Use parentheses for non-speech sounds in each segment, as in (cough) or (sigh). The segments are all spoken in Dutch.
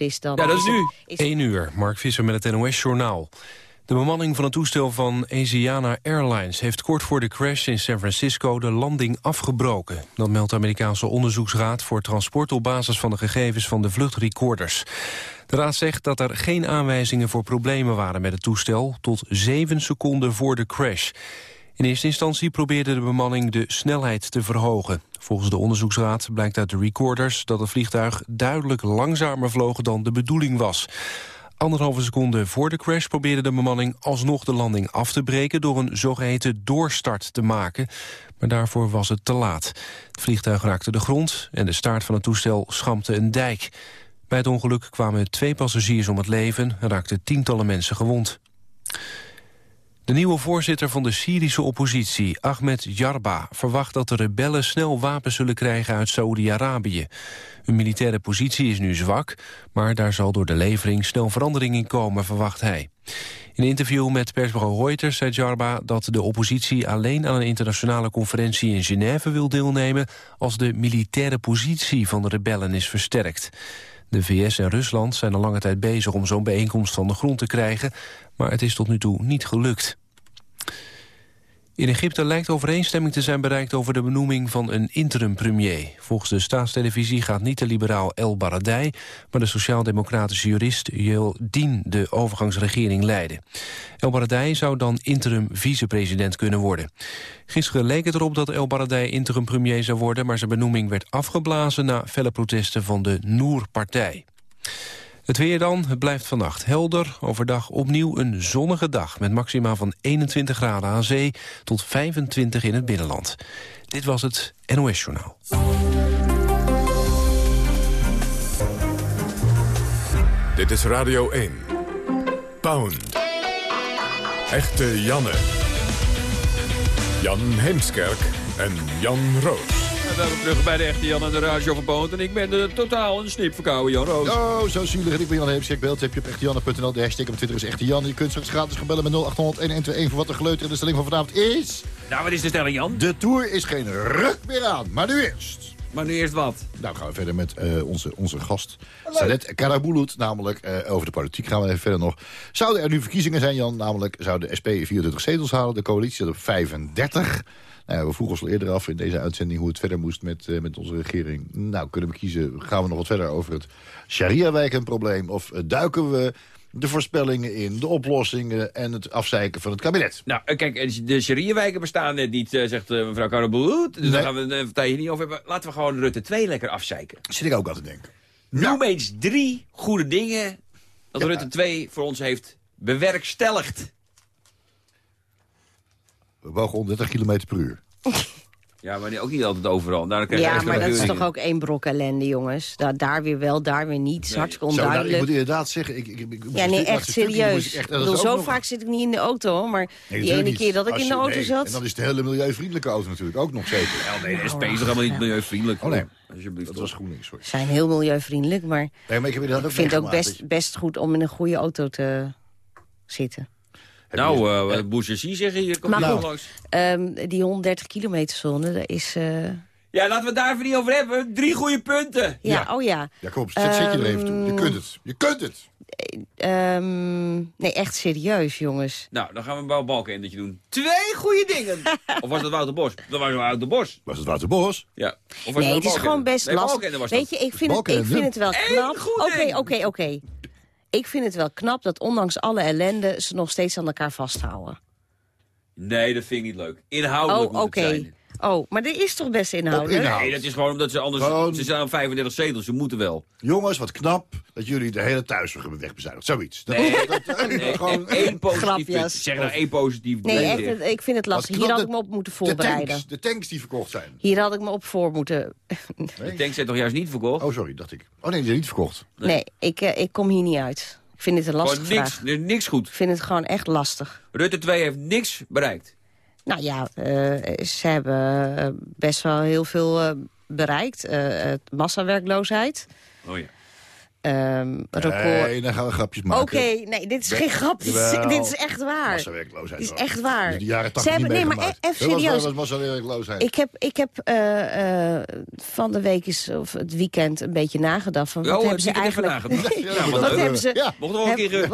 is dan. Ja, dat is nu. 1 uur, Mark Visser met het NOS-journaal. De bemanning van het toestel van Asiana Airlines... heeft kort voor de crash in San Francisco de landing afgebroken. Dat meldt de Amerikaanse onderzoeksraad voor transport... op basis van de gegevens van de vluchtrecorders. De raad zegt dat er geen aanwijzingen voor problemen waren met het toestel... tot zeven seconden voor de crash. In eerste instantie probeerde de bemanning de snelheid te verhogen. Volgens de onderzoeksraad blijkt uit de recorders dat het vliegtuig duidelijk langzamer vloog dan de bedoeling was. Anderhalve seconde voor de crash probeerde de bemanning alsnog de landing af te breken door een zogeheten doorstart te maken. Maar daarvoor was het te laat. Het vliegtuig raakte de grond en de staart van het toestel schampte een dijk. Bij het ongeluk kwamen twee passagiers om het leven en raakten tientallen mensen gewond. De nieuwe voorzitter van de Syrische oppositie, Ahmed Jarba... verwacht dat de rebellen snel wapens zullen krijgen uit Saoedi-Arabië. Hun militaire positie is nu zwak... maar daar zal door de levering snel verandering in komen, verwacht hij. In een interview met persbureau Reuters zei Jarba dat de oppositie alleen aan een internationale conferentie in Genève wil deelnemen als de militaire positie van de rebellen is versterkt. De VS en Rusland zijn al lange tijd bezig om zo'n bijeenkomst van de grond te krijgen, maar het is tot nu toe niet gelukt. In Egypte lijkt overeenstemming te zijn bereikt over de benoeming van een interim-premier. Volgens de staatstelevisie gaat niet de liberaal El Baradei... maar de sociaal-democratische jurist Joel Dien de overgangsregering leiden. El Baradei zou dan interim-vicepresident kunnen worden. Gisteren leek het erop dat El Baradei interim-premier zou worden... maar zijn benoeming werd afgeblazen na felle protesten van de Noer-partij. Het weer dan, het blijft vannacht helder. Overdag opnieuw een zonnige dag met maxima van 21 graden aan zee... tot 25 in het binnenland. Dit was het NOS Journaal. Dit is Radio 1. Pound. Echte Janne. Jan Heemskerk en Jan Roos. En welkom terug bij de echte Jan en de Radio van Poont. En ik ben uh, totaal een snip verkouden, Jan Roos. Oh, zo zielig. En ik ben Jan Heemskerk. Beeld heb je op echtejanne.nl. De hashtag op Twitter is echte Jan. Je kunt straks gratis gaan bellen met 0800 1121 voor wat de geleuter in de stelling van vanavond is. Nou, wat is de stelling, Jan? De Tour is geen ruk meer aan. Maar nu eerst. Maar nu eerst wat? Nou gaan we verder met uh, onze, onze gast Sadet Karabulut. Namelijk uh, over de politiek gaan we even verder nog. Zouden er nu verkiezingen zijn, Jan? Namelijk zou de SP 24 zetels halen. De coalitie zit op 35. Nou ja, we vroegen ons al eerder af in deze uitzending hoe het verder moest met, uh, met onze regering. Nou, kunnen we kiezen, gaan we nog wat verder over het sharia-wijk een probleem? Of uh, duiken we de voorspellingen in, de oplossingen en het afzeiken van het kabinet? Nou, kijk, de sharia-wijken bestaan net niet, zegt mevrouw Karabulut. Dus nee. daar gaan we partij hier niet over hebben. Laten we gewoon Rutte 2 lekker afzeiken. Zit ik ook aan te denken. Noem ja. eens drie goede dingen dat ja. Rutte 2 voor ons heeft bewerkstelligd. We mogen 130 km per uur. (laughs) Ja, maar ook niet altijd overal. Daar ja, maar dat is toch ook één brok ellende, jongens. Daar, daar weer wel, daar weer niet. Nee. Hartstikke onduidelijk. Zo, nou, ik moet inderdaad zeggen... Ik, ik, ik, ja, nee, echt serieus. Echt, bedoel, zo nog... vaak zit ik niet in de auto, maar nee, die ene keer dat ik in de auto nee, zat... En dan is het een hele milieuvriendelijke auto natuurlijk ook nog zeker. Ja, nee, de SP is toch helemaal niet milieuvriendelijk. Oh nee, Alsjeblieft, dat was GroenLinks, sorry. Ze zijn heel milieuvriendelijk, maar, nee, maar ik, heb dat ook ik vind het ook best, best goed om in een goede auto te zitten. Nou, uh, wat bourgeoisie zeggen hier. Komt maar goed, langs. Um, die 130 kilometer zone, dat is... Uh... Ja, laten we het daar even niet over hebben. Drie goede punten. Ja, ja. oh ja. Ja, kom op, zet, zet je er even toe. Je kunt het. Je kunt het. Um, nee, echt serieus, jongens. Nou, dan gaan we een balkenendetje doen. Twee goede dingen. (laughs) of was het Wouter Bos? Dat was Wouter Bos. Was het Wouter Bos? Ja. Of was nee, het, het is gewoon best nee, lastig. Weet je, ik vind, het, ik vind het wel knap. Oké, oké, oké ik vind het wel knap dat ondanks alle ellende... ze nog steeds aan elkaar vasthouden. Nee, dat vind ik niet leuk. Inhoudelijk oh, moet okay. het zijn. Oh, maar er is toch best inhoudelijk? Nee, dat is gewoon omdat ze anders... Gewoon... Ze zijn aan 35 zetels, ze moeten wel. Jongens, wat knap dat jullie de hele thuiszorg hebben wegbezuinigd. Zoiets. Dat, nee, dat, dat, nee, gewoon één positief Zeg nou één positief Nee, echt, ik vind het lastig. Hier had ik me op moeten voorbereiden. De tanks, de tanks die verkocht zijn. Hier had ik me op voor moeten... Nee. (laughs) De tanks zijn toch juist niet verkocht? Oh, sorry, dacht ik. Oh nee, die zijn niet verkocht. Nee, nee ik, uh, ik kom hier niet uit. Ik vind het een lastig niks, vraag. Er niks goed. Ik vind het gewoon echt lastig. Rutte 2 heeft niks bereikt. Nou ja, uh, ze hebben best wel heel veel uh, bereikt. Massawerkloosheid. Oh ja. Um, record... Nee, dan gaan we grapjes maken. Oké, nee, dit is geen grap. Dit is, dit is echt waar. Dit is echt waar. Dus de jaren 80 hebben, Nee, maar even serieus. Dat was massawerkloosheid. Ik heb, ik heb uh, uh, van de week is, of het weekend een beetje nagedacht. Van, wat oh, hebben ze eigenlijk... (laughs) ja, wat, hebben ze...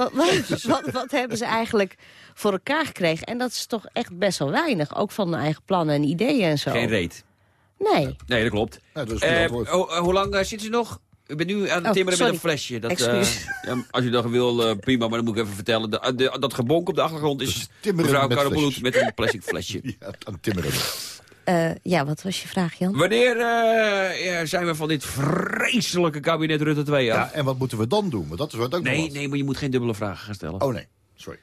Wat, hebben ze eigenlijk voor elkaar gekregen? En dat is toch echt best wel weinig. Ook van hun eigen plannen en ideeën en zo. Geen reet. Nee. Nee, dat klopt. Ja, dat uh, hoe lang zitten ze nog? Ik ben nu aan het oh, timmeren met een flesje. Dat, uh, ja, als je dat wil, uh, prima, maar dan moet ik even vertellen. De, de, dat gebonk op de achtergrond is mevrouw Karabouloet met een plastic flesje. (laughs) ja, aan timmeren. Uh, ja, wat was je vraag, Jan? Wanneer ja, zijn we van dit vreselijke kabinet Rutte 2 af? Ja, en wat moeten we dan doen? Want dat is wat ook nee, nee, maar je moet geen dubbele vragen gaan stellen. Oh nee, sorry.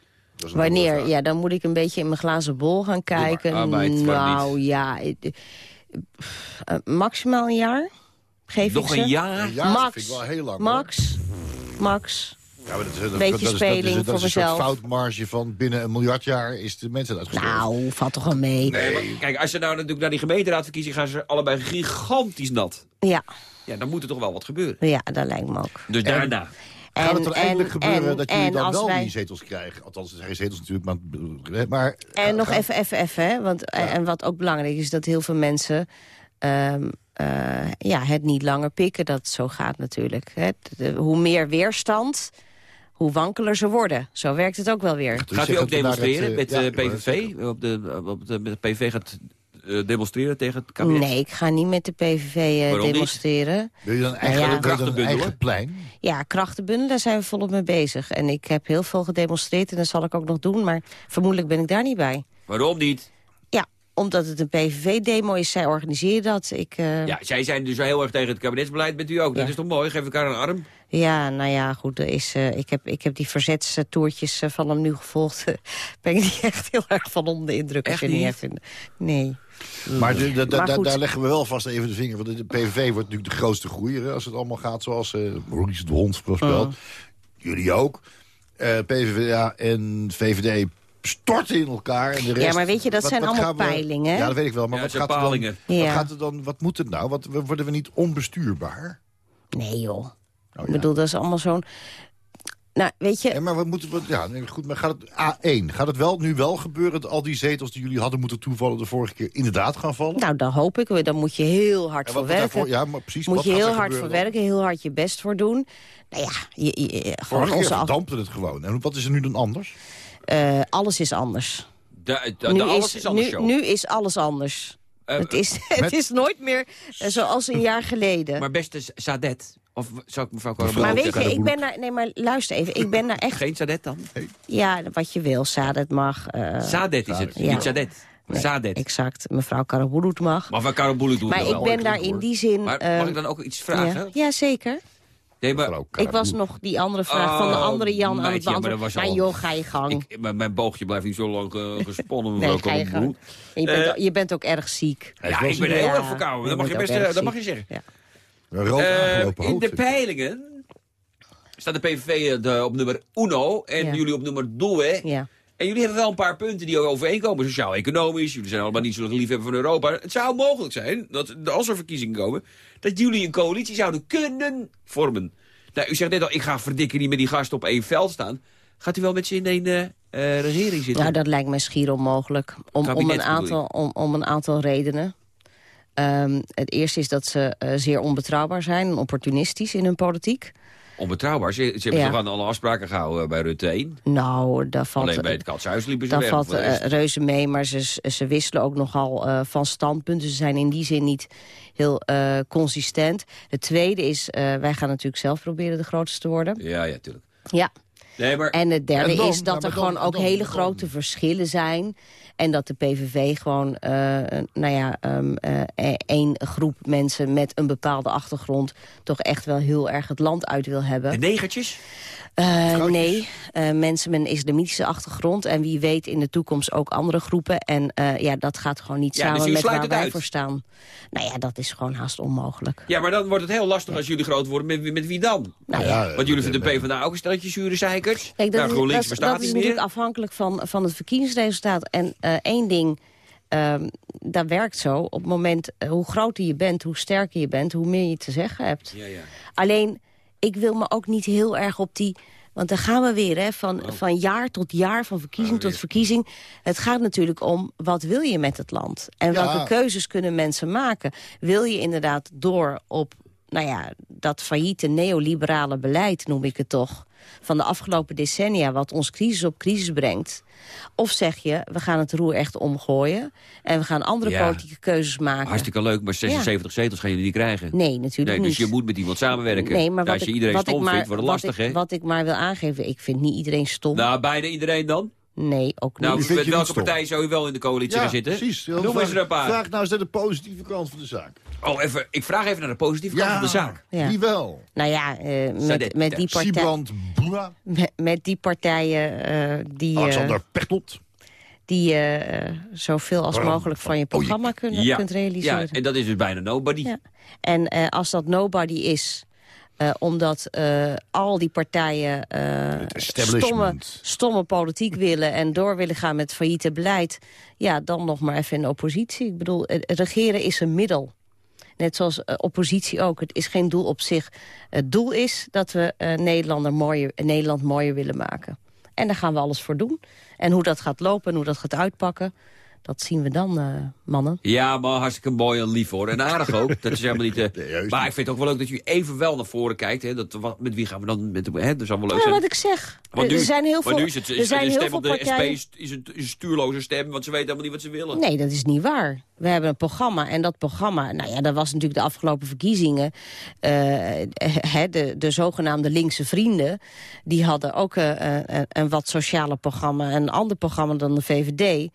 Wanneer? Ja, dan moet ik een beetje in mijn glazen bol gaan kijken. Arbeid, nou ja, maximaal een jaar. Geef Nog een jaar? Max. vind ik wel heel lang. Max. Max. Ja, maar dat is, Beetje dat, speling dat is, dat is, een soort foutmarge van binnen een miljard jaar is de mensen uitgestorven. Nou, valt toch wel mee. Nee, maar, kijk, als je nou natuurlijk naar die gemeenteraadverkiezing gaan ze allebei gigantisch nat. Ja. Ja, dan moet er toch wel wat gebeuren. Ja, dat lijkt me ook. Dus daarna. En, Gaat het er eindelijk en, gebeuren en, dat jullie dan wel wij... die zetels krijgen? Althans, het zijn geen zetels natuurlijk, maar... maar En nog even, even, even, hè? Want, En wat ook belangrijk is, dat heel veel mensen... Um, uh, ja, het niet langer pikken, dat zo gaat natuurlijk. Hè. De, hoe meer weerstand, hoe wankeler ze worden. Zo werkt het ook wel weer. Gaat u ook demonstreren het, met de ja, PVV? Op de, op de, de PVV gaat demonstreren tegen het kabinet? Nee, ik ga niet met de PVV uh, demonstreren. Niet? Wil je dan nou ja, krachtenbundelen? eigen plein? Ja, krachtenbundelen, daar zijn we volop mee bezig. En ik heb heel veel gedemonstreerd en dat zal ik ook nog doen. Maar vermoedelijk ben ik daar niet bij. Waarom niet? Omdat het een PVV-demo is, zij organiseren dat. Ik, uh... Ja, zij zijn dus heel erg tegen het kabinetsbeleid, bent u ook. Ja. Dat is toch mooi, geef elkaar een arm. Ja, nou ja, goed, er is, uh, ik, heb, ik heb die verzetstoertjes uh, van hem nu gevolgd. (laughs) ben ik niet echt heel erg van onder de indruk. Echt niet? Nee. Maar, de, de, maar daar leggen we wel vast even de vinger. Want de PVV wordt natuurlijk de grootste groeier als het allemaal gaat zoals uh, Maurice de Hond voorspelt. Mm. Jullie ook. PVVA en VVD storten in elkaar. En de rest, ja, maar weet je, dat wat, zijn wat allemaal we, peilingen. Ja, dat weet ik wel. Maar ja, wat, gaat er dan, wat gaat er dan? Wat moet het nou? Wat, worden we niet onbestuurbaar? Nee, joh. Oh, ja. Ik bedoel, dat is allemaal zo'n... Nou, weet je... Ja, maar wat moeten we... Ja, nee, goed, maar gaat het... A1, gaat het wel, nu wel gebeuren... dat al die zetels die jullie hadden moeten toevallen... de vorige keer inderdaad gaan vallen? Nou, dan hoop ik. Dan moet je heel hard voor werken. Daarvoor, ja, maar precies. Moet wat je heel hard voor werken, heel hard je best voor doen. Nou ja, je, je, gewoon onze... keer dampte het gewoon. En wat is er nu dan anders? Uh, alles is anders. De, de, de alles is, anders nu, nu, is alles anders. Uh, het, is, (laughs) met... het is nooit meer uh, zoals een jaar geleden. Maar beste Sadet, of zou ik mevrouw Karabouw Maar weet je, ik ben daar... Nee, maar luister even. Ik ben daar echt... Geen Sadet dan? Nee. Ja, wat je wil. Sadet mag. Uh, Sadet is het, ja. niet Sadet. Nee, Sadet. Exact. Mevrouw Karabulut mag. Maar mevrouw Karabulut doet Maar ik ben daar in die zin... Maar mag ik dan ook iets vragen? Ja, ja zeker. Nee, maar... Ik was nog die andere vraag oh, van de andere Jan aan het beantwoorden. Maar, maar joh, ga je gang. Ik, mijn boogje blijft niet zo lang uh, (laughs) gesponnen. nee, ga je gang. Je bent, uh, je bent ook erg ziek. Ja, ik ben heel erg verkouden. Dat mag je, best, dat mag je zeggen. Ja. in de peilingen staat de PVV de, op nummer uno en ja. jullie op nummer due. Ja. En jullie hebben wel een paar punten die overeenkomen. Sociaal-economisch, jullie zijn allemaal niet zo liefhebber van Europa. Het zou mogelijk zijn, dat als er verkiezingen komen... dat jullie een coalitie zouden kunnen vormen. Nou, u zegt net al, ik ga verdikken niet met die gasten op één veld staan. Gaat u wel met ze in een uh, uh, regering zitten? Nou, dat lijkt me schier onmogelijk. Om, om, een, aantal, om, om een aantal redenen. Um, het eerste is dat ze uh, zeer onbetrouwbaar zijn en opportunistisch in hun politiek. Onbetrouwbaar? Ze, ze hebben ja. toch aan alle afspraken gehouden bij Rutte 1? Nou, daar valt... Alleen bij het Katshuis liepen ze daar weg. valt uh, reuze mee, maar ze, ze wisselen ook nogal uh, van standpunten. Ze zijn in die zin niet heel uh, consistent. Het tweede is, wij gaan natuurlijk zelf proberen de grootste te worden. Ja, ja, tuurlijk. Ja. Nee, maar... En het derde En is dat er gewoon ook hele grote verschillen zijn. En dat de PVV gewoon, uh, nou ja, um, één groep mensen met een bepaalde achtergrond... toch echt wel heel erg het land uit wil hebben. De negertjes? Uh, nee, uh, mensen met een islamitische achtergrond. En wie weet in de toekomst ook andere groepen. En uh, ja, dat gaat gewoon niet Ja, samen dus met sluit waar het wij uit? voor staan. Nou ja, dat is gewoon haast onmogelijk. Ja, maar dan wordt het heel lastig als jullie groot worden. Met, met wie dan? Nou ja, ja, eh, Want jullie eh, vinden de eh, PvdA ook een stelletje zure zeikers. Kijk, dat, nou, is, dat, dat is natuurlijk afhankelijk van, van het verkiezingsresultaat. En eh, één ding, ehm dat werkt zo. Op het moment, eh, hoe groter je bent, hoe sterker je bent... hoe meer je te zeggen hebt. Ja, ja. Alleen, ik wil me ook niet heel erg op die... Want dan gaan we weer, hè, van, Oh. van jaar tot jaar, van verkiezing tot verkiezing. Het gaat natuurlijk om, wat wil je met het land? En Ja. welke keuzes kunnen mensen maken? Wil je inderdaad door op, nou ja, dat failliete neoliberale beleid, noem ik het toch... van de afgelopen decennia, wat ons crisis op crisis brengt... Of zeg je, we gaan het roer echt omgooien... en we gaan andere Ja. politieke keuzes maken. Hartstikke leuk, maar 76 zetels gaan jullie niet krijgen. Nee, natuurlijk Nee, niet. dus je moet met iemand samenwerken. Nee, maar wat als je ik- iedereen wat stom maar- vindt, wordt het lastig, hè? Wat ik maar wil aangeven, ik vind niet iedereen stom. Nou, bijna iedereen dan? Nee, ook niet. Nou, Wie vind met welke niet stom? partij zou u wel in de coalitie gaan zitten? precies. Noem eens er een paar. Vraag nou eens naar de positieve kant van de zaak. Oh, even, ik vraag even naar de positieve kant van de zaak. Ja. wie wel? Nou ja, eh, met, met, die partij, Siebrand Boema, met, met die partijen eh, die, eh, Alexander Pechtold. die eh, eh, zoveel als mogelijk van je Ooyek. programma kunnen, kunt realiseren. ja, en dat is dus bijna nobody. Ja. En eh, als dat nobody is, eh, omdat eh, al die partijen eh, stomme, stomme politiek willen... en door willen gaan met failliete beleid... ja, dan nog maar even in de oppositie. Ik bedoel, regeren is een middel. Net zoals oppositie ook. Het is geen doel op zich. Het doel is dat we Nederlander mooier, Nederland mooier willen maken. En daar gaan we alles voor doen. En hoe dat gaat lopen en hoe dat gaat uitpakken... dat zien we dan, eh, mannen. Ja, maar hartstikke mooi en lief hoor. En aardig ook. Dat is helemaal niet... eh, (laughs) Nee, maar niet. ik vind het ook wel leuk dat u even wel naar voren kijkt. Hè, dat, wat, met wie gaan we dan... Met, hè, dat zal wel leuk Ja, zijn. wat ik zeg. Want nu, er zijn heel maar veel, nu is het er is, zijn de heel stem veel op de partijen... SP is, is, een, is een stuurloze stem, want ze weten helemaal niet wat ze willen. Nee, dat is niet waar. We hebben een programma en dat programma... Nou ja, dat was natuurlijk de afgelopen verkiezingen. eh, de, de zogenaamde linkse vrienden... die hadden ook eh, een, een wat sociale programma. Een ander programma dan de VVD.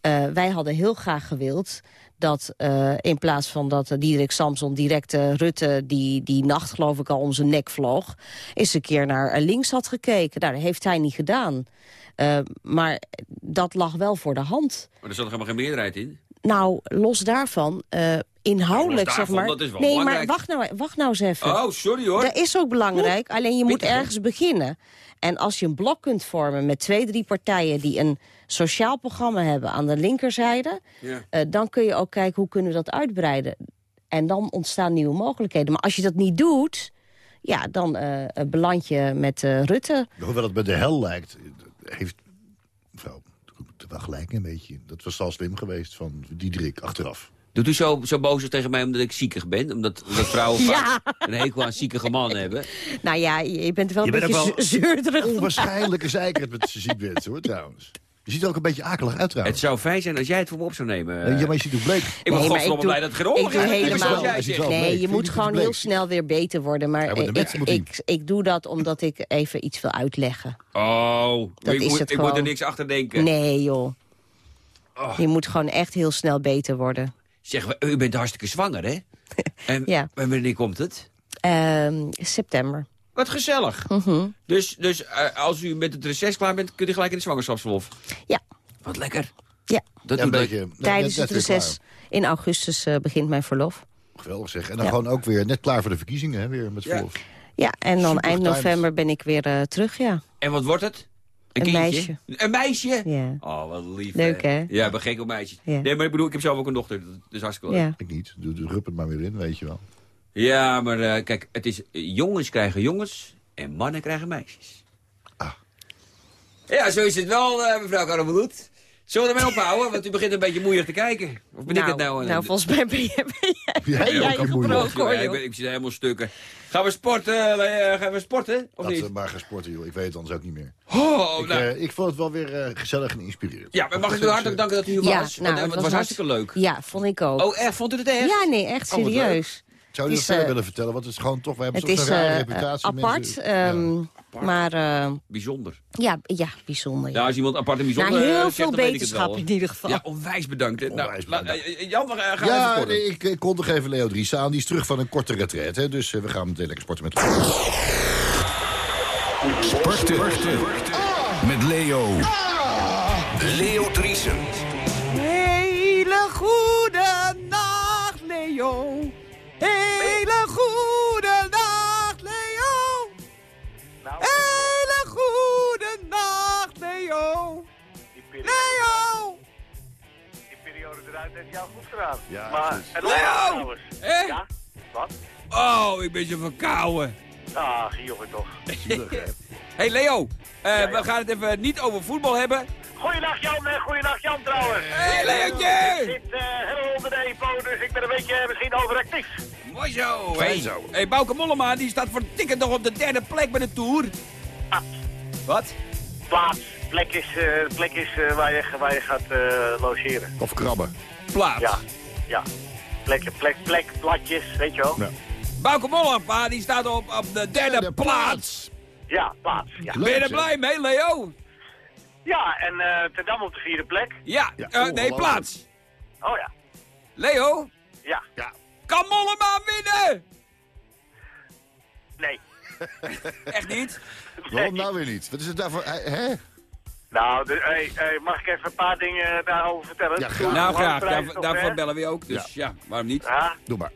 Eh, wij hadden heel graag gewild dat eh, in plaats van dat uh, Diederik Samson direct Rutte... Die, die nacht geloof ik al zijn nek vloog... eens een keer naar links had gekeken. Nou, dat heeft hij niet gedaan. Maar dat lag wel voor de hand. Maar er zat er helemaal geen meerderheid in. Nou, los daarvan, uh, inhoudelijk los daarvan, zeg maar. dat is wel nee, belangrijk. maar wacht nou, wacht nou eens even. Oh, sorry hoor. Dat is ook belangrijk, alleen je moet ergens beginnen. En als je een blok kunt vormen met twee, drie partijen... die een sociaal programma hebben aan de linkerzijde... Ja. Uh, dan kun je ook kijken hoe kunnen we dat uitbreiden. En dan ontstaan nieuwe mogelijkheden. Maar als je dat niet doet, ja, dan uh, beland je met uh, Rutte. Hoewel het bij de hel lijkt, heeft wel gelijk een beetje. Dat was al slim geweest van Diederik achteraf. Doet u zo, zo boos tegen mij omdat ik ziekig ben? Omdat, omdat vrouwen (laughs) Ja. vaak een hekel aan ziekige mannen hebben? Nou ja, je bent wel Je een bent beetje wel (laughs) zeurderig. Onwaarschijnlijke zekerheid met ze ziek bent, hoor, trouwens. Je ziet er ook een beetje akelig uit, Het trouwens. zou fijn zijn als jij het voor me op zou nemen. Ja, maar je ziet hoe bleek. ik ben Nee, maar godverdomme ik doe- blij dat het geen oorlog is. helemaal- Nee, je moet gewoon heel snel weer beter worden. Maar Ja, maar de ik, ik, ik doe dat omdat ik even iets wil uitleggen. Oh, Dat ik, is moet, het ik moet er niks achter denken. Nee, joh. Oh. Je moet gewoon echt heel snel beter worden. Zeg, u bent hartstikke zwanger, hè? (laughs) En, Ja. en wanneer komt het? Ehm, september. Wat gezellig. Mhm. Dus, dus eh, als u met het reces klaar bent, kunt u gelijk in de zwangerschapsverlof. Ja, Wat lekker. ja. Dat Ja, een beetje, tijdens net het reces in augustus eh, begint mijn verlof. Geweldig zeg. En dan Ja. gewoon ook weer net klaar voor de verkiezingen, hè, weer met Ja. verlof. Ja, en dan Super eind november ben ik weer eh, terug, ja. En wat wordt het? Een, meisje. Een meisje? Ja. Oh, wat lief. Leuk, hè? Ja, ik ben gek op meisjes. Ja. Nee, maar ik bedoel, ik heb zelf ook een dochter. Dat is hartstikke leuk. ja. Ik niet. Doe de rup het maar weer in, weet je wel. Ja, maar eh, kijk, het is, eh, jongens krijgen jongens en mannen krijgen meisjes. Ah. Ja, zo is het wel, eh, mevrouw Karameloet. Zullen we ermee ophouden? Want u begint een beetje moeilijk te kijken. Of ben ik het nou? nou, volgens mij ben jij, ben jij, Jij ben jij ook een moeilijk. gebroken, hoor, Ja, ik, ben- ik zit helemaal stukken. Gaan we sporten? gaan we sporten? Of Laten niet? we maar gaan sporten, joh. Ik weet het anders ook niet meer. Oh, Ik, nou. ik vond het wel weer gezellig en inspirerend. ja, maar mag ik u hartelijk danken dat u hier Ja, was? nou, Want, het was was hartstikke leuk. Ja, vond ik ook. Oh, echt? Vond u het echt? ja, nee, echt Oh, serieus. Zou je Het dat is, verder eh, willen vertellen? Want het is gewoon toch, we hebben toch is zo'n rare eh, reputatie. apart, mensen- ehm, Apart. maar eh, Bijzonder. ja, ja, bijzonder. Ja, Ja. als iemand apart en Nou, bijzonder eh, heel zegt, veel wel. in ieder geval. Ja, onwijs bedankt. Nou, Onwijs la- bedankt. Jan, we gaan Ja, nee, ik, ik kondig even Leo Dries aan. Die is terug van een korte retreat. Hè, dus we gaan meteen lekker sporten met Sporten. Met Leo. Leo Driesen. Hele goede nacht, Leo. Hele goede nacht, Leo. Hele goede nacht, Leo. Leo. die periode eruit heeft jou goed gedaan. Ja, maar Leo! Hè? Ja? Wat? Oh, ik ben zo verkouden. Ach, jongen toch. (laughs) hey Leo, eh, we gaan het even niet over voetbal hebben. Goeiedag Jan en goeiedag Jan trouwens. Hey Ik Leontje! zit eh helemaal onder de EPO, dus ik ben een beetje eh, misschien overactief. Mooi zo. Fijn Hey, zo. hey Bouke Mollema, die staat voor tikken nog op de derde plek bij de Tour. Ah, Wat? plaats, plek is, eh, plek is eh, waar, je, waar je gaat eh, logeren. Of krabben. Plaats. Ja, ja. Plek, plek, plek, platjes, weet je wel. Ja. Bouke Mollema, die staat op, op de derde De plaats. Ja, plaats, ja. Ben je er blij mee, Leo? Ja, en eh ten Dam op de vierde plek. Ja, Ja, eh, nee, plaats. Oh ja, Leo, ja. kan Mollema winnen? Nee. (laughs) Echt niet? Waarom nou weer niet? Wat is het daarvoor? Hè? Nou, de, hey, hey, mag ik even een paar dingen daarover vertellen? Ja, graag. Nou, graag. Daar, daarvoor bellen we je ook. Dus ja, waarom niet? Ja, Doe maar.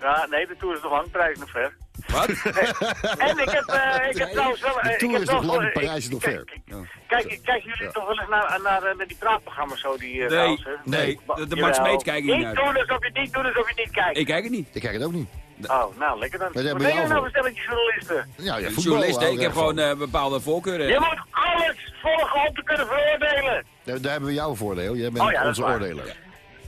ja, nee, de Tour is nog hangprijs nog ver. Wat? (laughs) En ik heb, eh, ik heb trouwens wel... eh, De Tour ik heb is nog lang, eh, Parijs is nog ver. Kijk, kijk, kijken jullie toch wel eens naar, naar, eh, naar die praatprogramma's zo die... eh, Nee, nee. De- de Jawel. Smeets kijk ik niet Niet naar. doen alsof je niet doet alsof je het niet kijkt. Ik kijk het niet. Ik kijk het ook niet. Oh, nou, lekker dan. Wat hebben ben jou nou voor stelletje journalisten? Ja, ja. Journalisten, ik heb gewoon eh, bepaalde voorkeuren. Je moet alles volgen om te kunnen veroordelen. Daar, daar hebben we jou voor, Leo. Jij bent Oh ja, dat onze is waar. oordeler.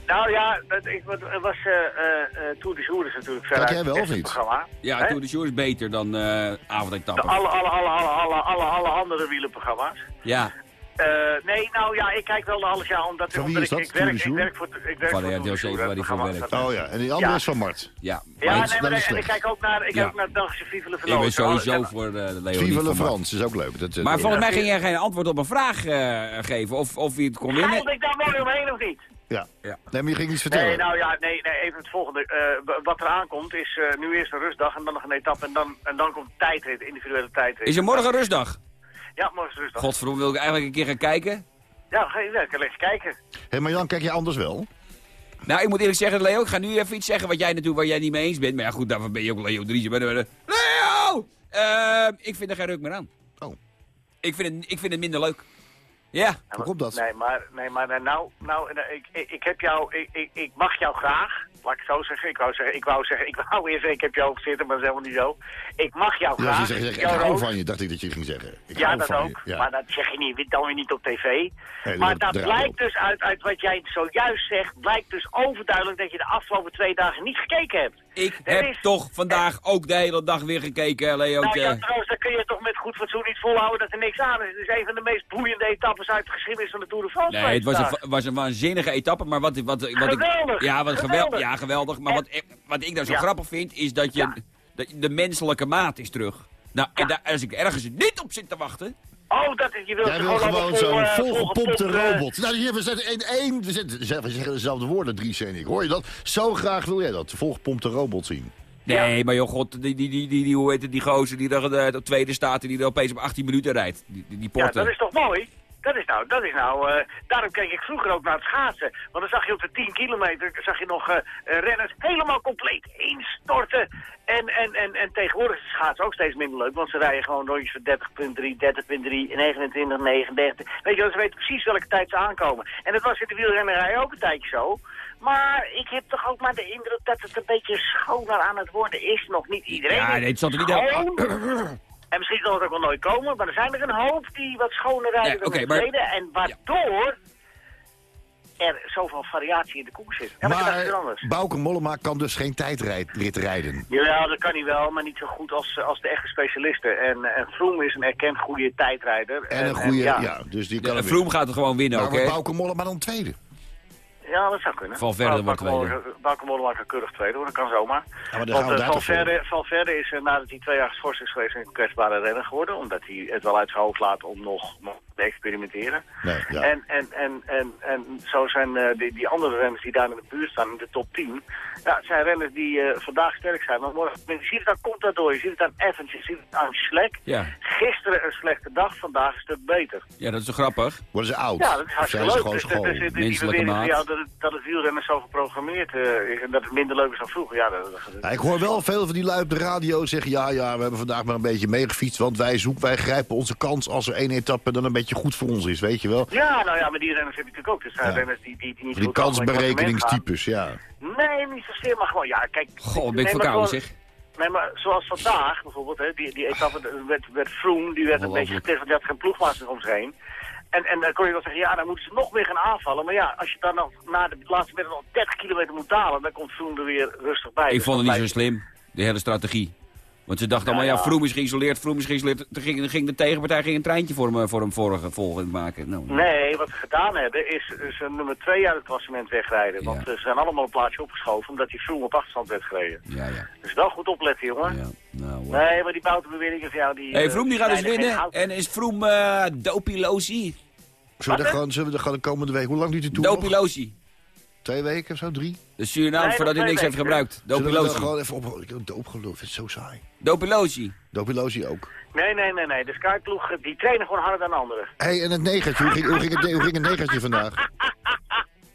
Nou ja, dat, ik, wat- het was eh eh, eh, Tour de Jour is natuurlijk Kijk veruit jij wel het of niet? Programma. Ja, Hè? Tour de Jour is beter dan eh De avondetappen. alle, alle, alle, alle, alle, alle, alle andere wielenprogramma's. Ja, Eh, nee, nou ja, ik kijk wel naar alles, ja, omdat, Van wie omdat is dat, ik, ik, Tour de werk, ik werk voor, ik werk Van voor de Tour de RTL 7 Jour, waar het voor werkt. Oh ja, en die andere Ja. is van Mart. ja. Ja, nee, maar en ik kijk ook naar, ik Ja. kijk ook naar het Belgische Vive le Ik ben sowieso Ja, voor eh, de Leo. Vive le. France is ook leuk. Dat, Maar volgens mij ging jij geen antwoord op een vraag eh, geven. Of, of wie het kon winnen. ik daar mooi omheen of niet? Ja. Ja. Nee, maar je ging iets vertellen. Nee, nou ja, nee, nee even het volgende. Eh, wat er aankomt is eh, nu eerst een rustdag en dan nog een etappe en dan, en dan komt de tijdrit, individuele tijdrit. Is er morgen rustdag? Ja, morgen is rustdag. Godverdomme, wil ik eigenlijk een keer gaan kijken? Ja, ga je lekker eens kijken. Hé, maar Jan, kijk je anders wel? Nou, ik moet eerlijk zeggen, Leo, ik ga nu even iets zeggen wat jij natuurlijk waar jij niet mee eens bent. Maar ja, goed, daarvoor ben je ook Leo maar- Leo! Eh, ik vind er geen ruk meer aan. Oh. Ik vind het, ik vind het minder leuk. Ja. Hoe komt dat? Nee, maar, nee, maar eh, nou, nou eh, ik, ik, ik heb jou, ik, ik, ik mag jou graag. Laat ik het zo zeggen. Ik wou zeggen, ik wou zeggen, ik wou eerst zeggen, ik heb jou zitten, maar dat is helemaal niet zo. Ik mag jou Ja, graag. zegt, zeg, ik Jou hou van je, dacht ik dat je ging zeggen. Ik Ja, hou dat van ook. je. Ja. Maar dat zeg je niet, dan weer niet op tv. dat maar dat blijkt dus uit, uit wat jij zojuist zegt, blijkt dus overduidelijk dat je de afgelopen twee dagen niet gekeken hebt. Ik heb is- toch vandaag ook de hele dag weer gekeken, Leootje. Nou ja, trouwens, dan kun je toch met goed fatsoen niet volhouden dat er niks aan is. Het is een van de meest boeiende etappes uit de geschiedenis van de Tour de France. Nee, het was een, was een waanzinnige etappe, maar wat, wat, wat ik... Geweldig, Ja, wat geweldig. Ja, geweldig. Maar wat, ik- wat ik nou zo Ja. grappig vind, is dat je... Ja. De menselijke maat is terug. Nou, en daar, als ik ergens niet op zit te wachten... Oh, dat is, je wilt Jij wil gewoon zo'n eh, volgepompte volgepompt, eh, robot. Nou, hier, we zetten één, één, we, zetten, we zeggen dezelfde woorden, Dries en ik. Hoor je dat? Zo graag wil jij dat, de volgepompte robot zien. Nee, maar joh, god, die, die, die, die, die, hoe heet het, die gozer die er eh, op tweede staat en die er opeens op 18 minuten rijdt. Die, die, die Ja, dat is toch mooi? Dat is nou, dat is nou, eh, daarom keek ik vroeger ook naar het schaatsen. Want dan zag je op de 10 kilometer, zag je nog eh, eh, renners helemaal compleet instorten. En, en, en, en tegenwoordig is schaatsen ook steeds minder leuk, want ze rijden gewoon rondjes van 30.3, 30.3, 29, 39. Weet je wel, ze weten precies welke tijd ze aankomen. En dat was in de wielrennerij ook een tijdje zo. Maar ik heb toch ook maar de indruk dat het een beetje schoner aan het worden is. Nog niet iedereen. Ja, is nee, het zat er niet schoon. (clears throat) En misschien zal het ook wel nooit komen, maar er zijn er een hoop die wat schoner rijden Nee, dan het maar-. En waardoor er zoveel variatie in de koers zit. Is het Maar anders. Bouke Mollema kan dus geen tijdrit rijden. Ja, dat kan hij wel, maar niet zo goed als, als de echte specialisten. En, en Froome is een erkend goede tijdrijder. En een goede, ja. ja. dus die kan Ja, Vroom gaat er gewoon winnen Maar ook? Bouke Mollema dan tweede? Ja, dat zou kunnen. Valverde wordt Bauke Mollema kan keurig tweede, hoor. dat kan zomaar. Ja, maar dan Want eh, voor. Valverde, Valverde is eh, nadat hij twee jaar geschorst is geweest een kwetsbare renner geworden. Omdat hij het wel uit zijn hoofd laat om nog, te experimenteren. Nee, ja. En, en, en, en, en zo zijn eh, die, die andere renners die daar in de buurt staan, in de top 10. Ja, het zijn renners die eh, vandaag sterk zijn. Maar morgen, je ziet het aan Contador, je ziet het aan Evans, je ziet het aan Schleck. Ja. Gisteren een slechte dag, vandaag een stuk beter. Ja, dat is zo grappig. Worden ze oud? Ja, dat is hartstikke zijn ze leuk. gewoon Dus, dus, dus, die Menselijke bewering van maat. jou dat het, dat het wielrennen zo geprogrammeerd eh, is en dat het minder leuk is dan vroeger. Ja, dat, dat, Ja, ik hoor wel veel van die lui op de radio zeggen... ja, ja, we hebben vandaag maar een beetje meegefietst... want wij zoeken, wij grijpen onze kans als er één etappe dan een beetje goed voor ons is, weet je wel? ja, nou ja, maar die renners heb je natuurlijk ook. Dus zijn Ja. renners die, die, die niet Die kansberekeningstypes, ja. Nee, niet zozeer, maar gewoon, ja, kijk. Goh, ben ik gewoon- zeg. Nee, maar zoals vandaag bijvoorbeeld, hè, die, die etappe eh, werd, werd Froome, die werd een beetje getest, want die had geen ploegmaster om zich heen. En, en dan kon je wel zeggen, ja, dan moeten ze nog meer gaan aanvallen. Maar ja, als je dan nog na de laatste middag nog 30 kilometer moet dalen, dan komt er weer rustig bij. Ik Dus vond het niet zo slim, de hele strategie. Want ze dachten allemaal, Ja. Vroom is geïsoleerd, Vroom is geïsoleerd. Toen ging, ging de tegenpartij ging een treintje voor hem, voor hem vorige volgend maken. Nou, Nee, wat ze gedaan hebben is, is een nummer 2 uit het klassement wegrijden. Want Ja. eh, ze zijn allemaal een plaatsje opgeschoven omdat die Froome op achterstand werd gereden. Ja, ja. Dus wel goed opletten, jongen. ja. Nou. Nee, maar die buitenbewegingen van jou, die... hey, eh, Vroom die gaat dus winnen. hout. En is Vroom eh dopilosi? Zullen we, Wat, er gewoon, zullen we er gewoon de komende week... Hoe lang duurt de tour nog? Twee weken of zo? Drie? De Surinaam Nee, voordat hij niks heeft gebruikt. Dopilosi. gewoon even op... Ik heb doopgeloof, het is zo saai. Dopilosi. Dopilosi ook. Nee, nee, nee, nee. De Skyploeg, die trainen gewoon harder dan anderen. Hé, hey, en het negertje, hoe ging, hoe, ging het, hoe ging het negertje vandaag? (laughs)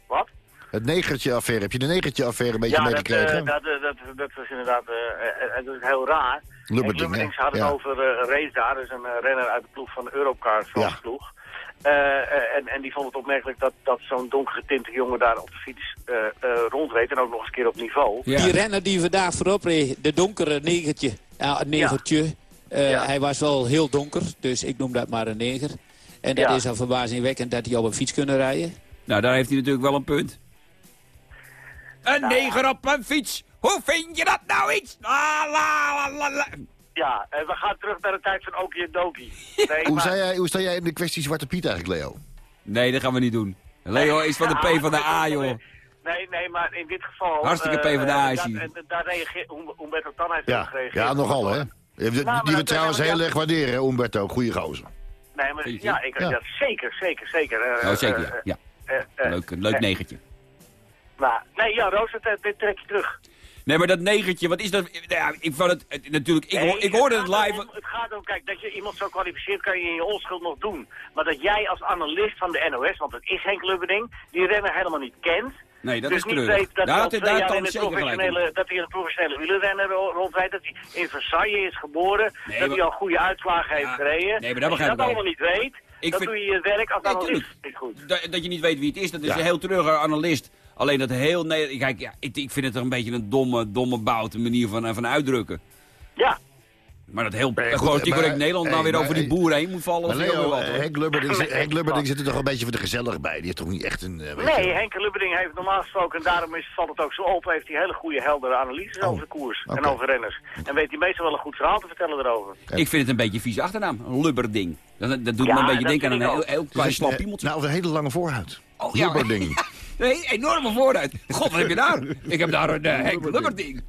Wat? Het negertje-affaire, heb je de negertje-affaire een beetje ja, dat, meegekregen? eh, dat, eh, dat, dat was inderdaad eh, eh, dat is heel raar. Lubberding, hadden Ja. het over een race daar. Dus een renner uit de ploeg van de Europcar, Frans Ja. ploeg. Eh, eh, en, en die vond het opmerkelijk dat, dat zo'n donkere jongen daar op de fiets eh eh, rondreed. En ook nog eens een keer op niveau. Ja. Die renner die vandaag voorop reed, de donkere negertje, negertje. eh, Ja. Hij was wel heel donker, dus ik noem dat maar een neger. En dat Ja. is al verbazingwekkend dat hij op een fiets kunnen rijden. Nou, daar heeft hij natuurlijk wel een punt. Een neger op een fiets. Hoe vind je dat nou iets? La, la, la, la, la. Ja, en we gaan terug naar de tijd van Oki en Doki. (laughs) Nee, Hoe, maar- sta jij, hoe sta jij in de kwestie Zwarte Piet eigenlijk, Leo? Nee, dat gaan we niet doen. Leo is van de P van de A, joh. Nee, nee, maar in dit geval... Hartstikke eh, PvdA eh, is hij. En daar reageert Hum- Humberto Tan heeft Ja, gereageerd. ja nogal hè. Die, die maar we trouwens heel erg waarderen, hè, Umberto. Goeie gozer. Nee, maar ja, ik, Ja. Dat, zeker, zeker, zeker. eh, Oh, zeker, ja. ja. eh, Leuk, leuk eh, negertje. Nou, nee, ja, Roos, dit trek je terug. Nee, maar dat negertje, wat is dat? Ja, ik vond het, het- natuurlijk, ik, Nee, ik hoorde het live. het gaat om, kijk, dat je iemand zo kwalificeert kan je in je onschuld nog doen. Maar dat jij als analist van de NOS, want het is Henk Lubberding, die renner helemaal niet kent. Nee, dat dus is niet treurig. weet dat Daar hij daar in professionele, dat hij een professionele wielerrenner ro- rondrijdt, dat hij in Versailles is geboren, Nee, dat maar- hij al goede uitslagen heeft gereden. nee, maar dat Als je begrijp ik dat allemaal niet weet, Ik dan vind- doe je je werk als Nee, analist niet goed. Dat, dat je niet weet wie het is, dat is Ja. een heel treurige analist. Alleen dat heel... Nee, kijk, ja, ik, ik vind het er een beetje een domme, domme bouten manier van, eh, van uitdrukken. Ja, Maar dat heel Nee, goed, politiek maar- correct Nederland nou hey, weer maar- over die boeren heen moet vallen. Maar Leo, wat, eh. Henk Lubberding, zit- Henk Lubberding zit er toch een beetje voor de gezellig bij. Die heeft toch niet echt een... eh, Nee. Henk Lubberding heeft normaal gesproken, en daarom is, valt het ook zo op, heeft hij hele goede, heldere analyses Oh, over de koers en over renners. En weet hij meestal wel een goed verhaal te vertellen erover. Ik vind het een beetje een vieze achternaam. Een lubberding. Dat, dat doet Ja, me een beetje denken aan een heel, ook. heel klein Dus, slap eh, piemeltje. Nou, een hele lange voorhuid. Oh, ja. (laughs) Nee, enorme vooruit. God, wat heb je daar? Ik heb daar een uh, Henk Lubberding.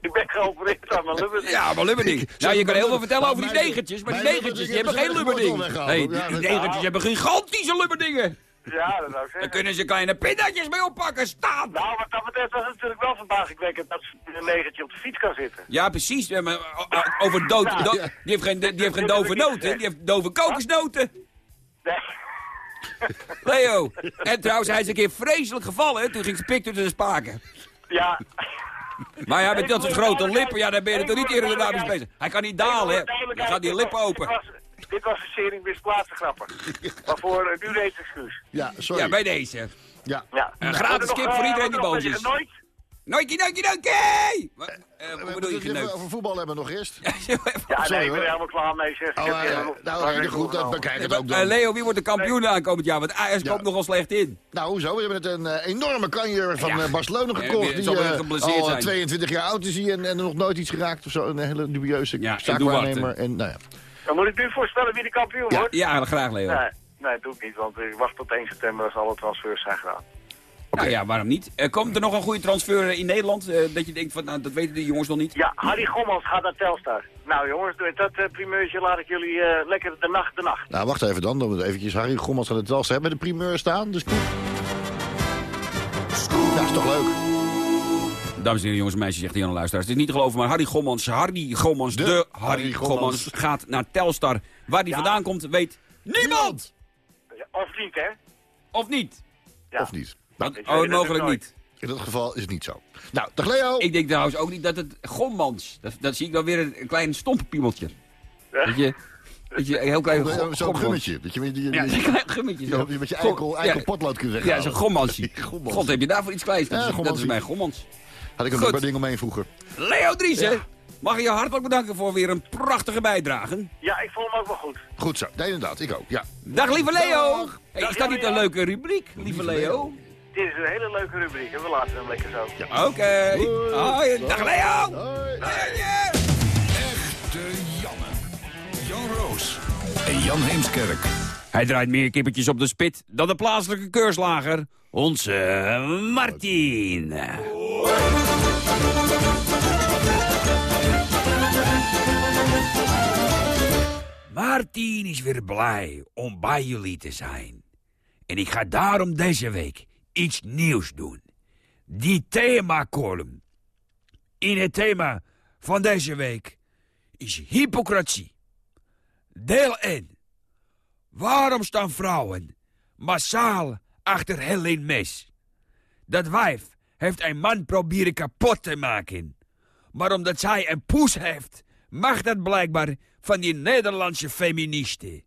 Ik ben geopereerd aan mijn Lubberding. Ja, maar Lubberding. Nou, je kan heel veel vertellen over die negertjes, maar die negertjes Lubberding hebben geen Lubberding. Nee, die Ja, negertjes hebben gigantische Lubberdingen. Ja, dat zou ik Daar kunnen ze kleine pindatjes mee oppakken, staan. Nou, wat dat betreft was het natuurlijk wel verbazingwekkend dat een negertje op de fiets kan zitten. Ja, precies. Ja, maar, uh, over dood, die heeft geen, die heeft geen dove noten, die heeft dove kokosnoten. Nee. Leo. En trouwens, hij is een keer vreselijk gevallen. Toen ging zijn pik tussen de spaken. Ja. Maar ja, met dat soort grote lippen, ja, dan ben je er toch niet aerodynamisch bezig. Hij kan niet dalen, hè. Dan gaat die lippen open. Dit was, een serie misplaatste grappen. Waarvoor uh, nu reeds excuus. Ja, sorry. Ja, bij deze. Ja. Ja. Een gratis kip voor iedereen die boos is. Nooit? Noikie, noikie, noikie! Wat, eh, We Hoe bedoel moeten je het even geneukt? over voetbal hebben nog eerst. Ja, Sorry, nee, ik ben er helemaal klaar mee, zeg. Oh, Ik heb eh, helemaal- nou, goed, dat voorgenomen. bekijk het Eh, ook eh, dan. Leo, wie wordt de kampioen aankomend jaar? Want Ajax Ja. komt nogal slecht in. Nou, hoezo? We hebben net een eh, enorme kanjer van Ja. eh, Barcelona gekocht. die eh, al zijn. 22 jaar oud is hij en, en nog nooit iets geraakt of zo. Een hele dubieuze Ja, zaakwaarnemer. En, nou ja. Dan moet ik nu voorspellen wie de kampioen Ja. wordt? Ja, graag Leo. Nee, nee, dat doe ik niet, want ik wacht tot 1 september als alle transfers zijn gedaan. Nou ja, waarom niet? Eh, komt er nog een goede transfer in Nederland? eh, dat je denkt van, nou, dat weten de jongens nog niet. Ja, Harry Gommans gaat naar Telstar. Nou jongens, met dat uh, primeurtje laat ik jullie eh, lekker de nacht de nacht. Nou, wacht even dan. Dan moet eventjes Harry Gommans aan het wel hebben. De primeur staan. Dus goed. Ja, is toch leuk. Dames en heren, jongens en meisjes, zegt Jan Luisteraars. Het is niet te geloven, maar Harry Gommans, Harry Gommans, de, De Harry, Harry Gommans. Gommans. gaat naar Telstar. Waar die Ja. vandaan komt, weet niemand! Of niet, hè? Of niet? Ja. Of niet? Dat, oh, mogelijk niet. In dat geval is het niet zo. Nou, dag Leo. Ik denk trouwens ook niet dat het Gommans, dat, dat zie ik dan weer een, een klein stompenpiemeltje. Ja. Dat je, dat je een heel klein go- Zo'n gummetje. Dat je met die, Ja, zo'n klein gummetje. Zo. die met je eikel, eikel ja, potlood kunt Ja, weghalen. zo'n gommansje. (laughs) Gommans. God, heb je daarvoor iets kleins? Dat, Ja, is, dat is gommansie. mijn gommans. Had ik een Goed. leuk ding omheen vroeger. Leo Driessen, mag ik je hartelijk bedanken voor weer een prachtige bijdrage. Ja, ik vond hem ook wel goed. Goed zo. Nee, inderdaad. Ik ook. Ja. Dag lieve Leo. Hey, Dag, is dat niet een leuke rubriek, lieve Leo? Dit is een hele leuke rubriek en we laten hem lekker zo. Oké. Hoi, Dag Leo. Hoi. Echte Janne. Jan Roos en Jan Heemskerk. Hij draait meer kippertjes op de spit dan de plaatselijke keurslager. Onze Martin. Martin is weer blij om bij jullie te zijn. En ik ga daarom deze week iets nieuws doen. Die themacolumn. In het thema van deze week is hypocratie. Deel 1. Waarom staan vrouwen massaal achter Helene Mes? Dat wijf heeft een man proberen kapot te maken. Maar omdat zij een poes heeft, mag dat blijkbaar van die Nederlandse feministen.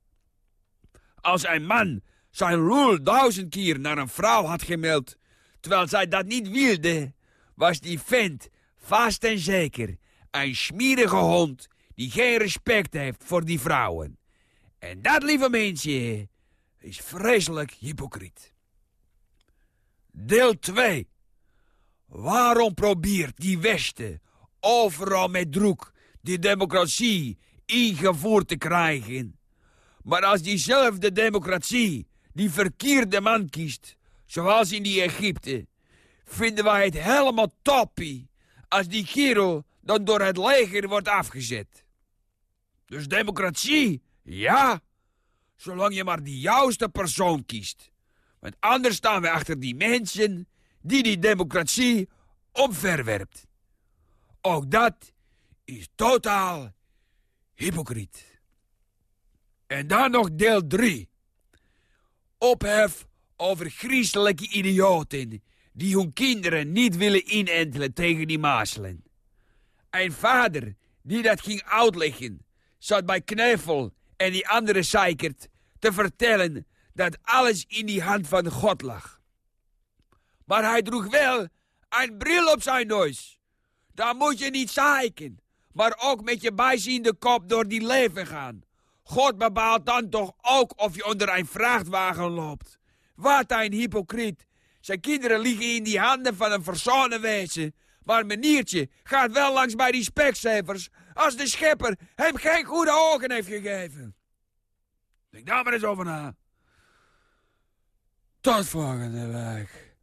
Als een man zijn lul duizend keer naar een vrouw had gemeld, terwijl zij dat niet wilde, was die vent vast en zeker een smerige hond die geen respect heeft voor die vrouwen. En dat, lieve mensen, is vreselijk hypocriet. Deel 2. Waarom probeert die Westen overal met druk die democratie ingevoerd te krijgen? Maar als diezelfde democratie die verkeerde man kiest, zoals in die Egypte, vinden wij het helemaal toppie als die kerel dan door het leger wordt afgezet. Dus democratie, ja, zolang je maar de juiste persoon kiest. Want anders staan we achter die mensen die die democratie omverwerpt. Ook dat is totaal hypocriet. En dan nog deel 3. Ophef over christelijke idioten die hun kinderen niet willen inentelen tegen die mazelen. Een vader die dat ging uitleggen, zat bij Knevel en die andere zeikert te vertellen dat alles in die hand van God lag. Maar hij droeg wel een bril op zijn neus. Daar moet je niet zeiken, maar ook met je bijziende kop door die leven gaan. God bepaalt dan toch ook of je onder een vrachtwagen loopt. Wat een hypocriet. Zijn kinderen liggen in die handen van een verzonenwezen. Maar meniertje gaat wel langs bij die spekcijfers als de schepper hem geen goede ogen heeft gegeven. Denk daar maar eens over na. Tot volgende week.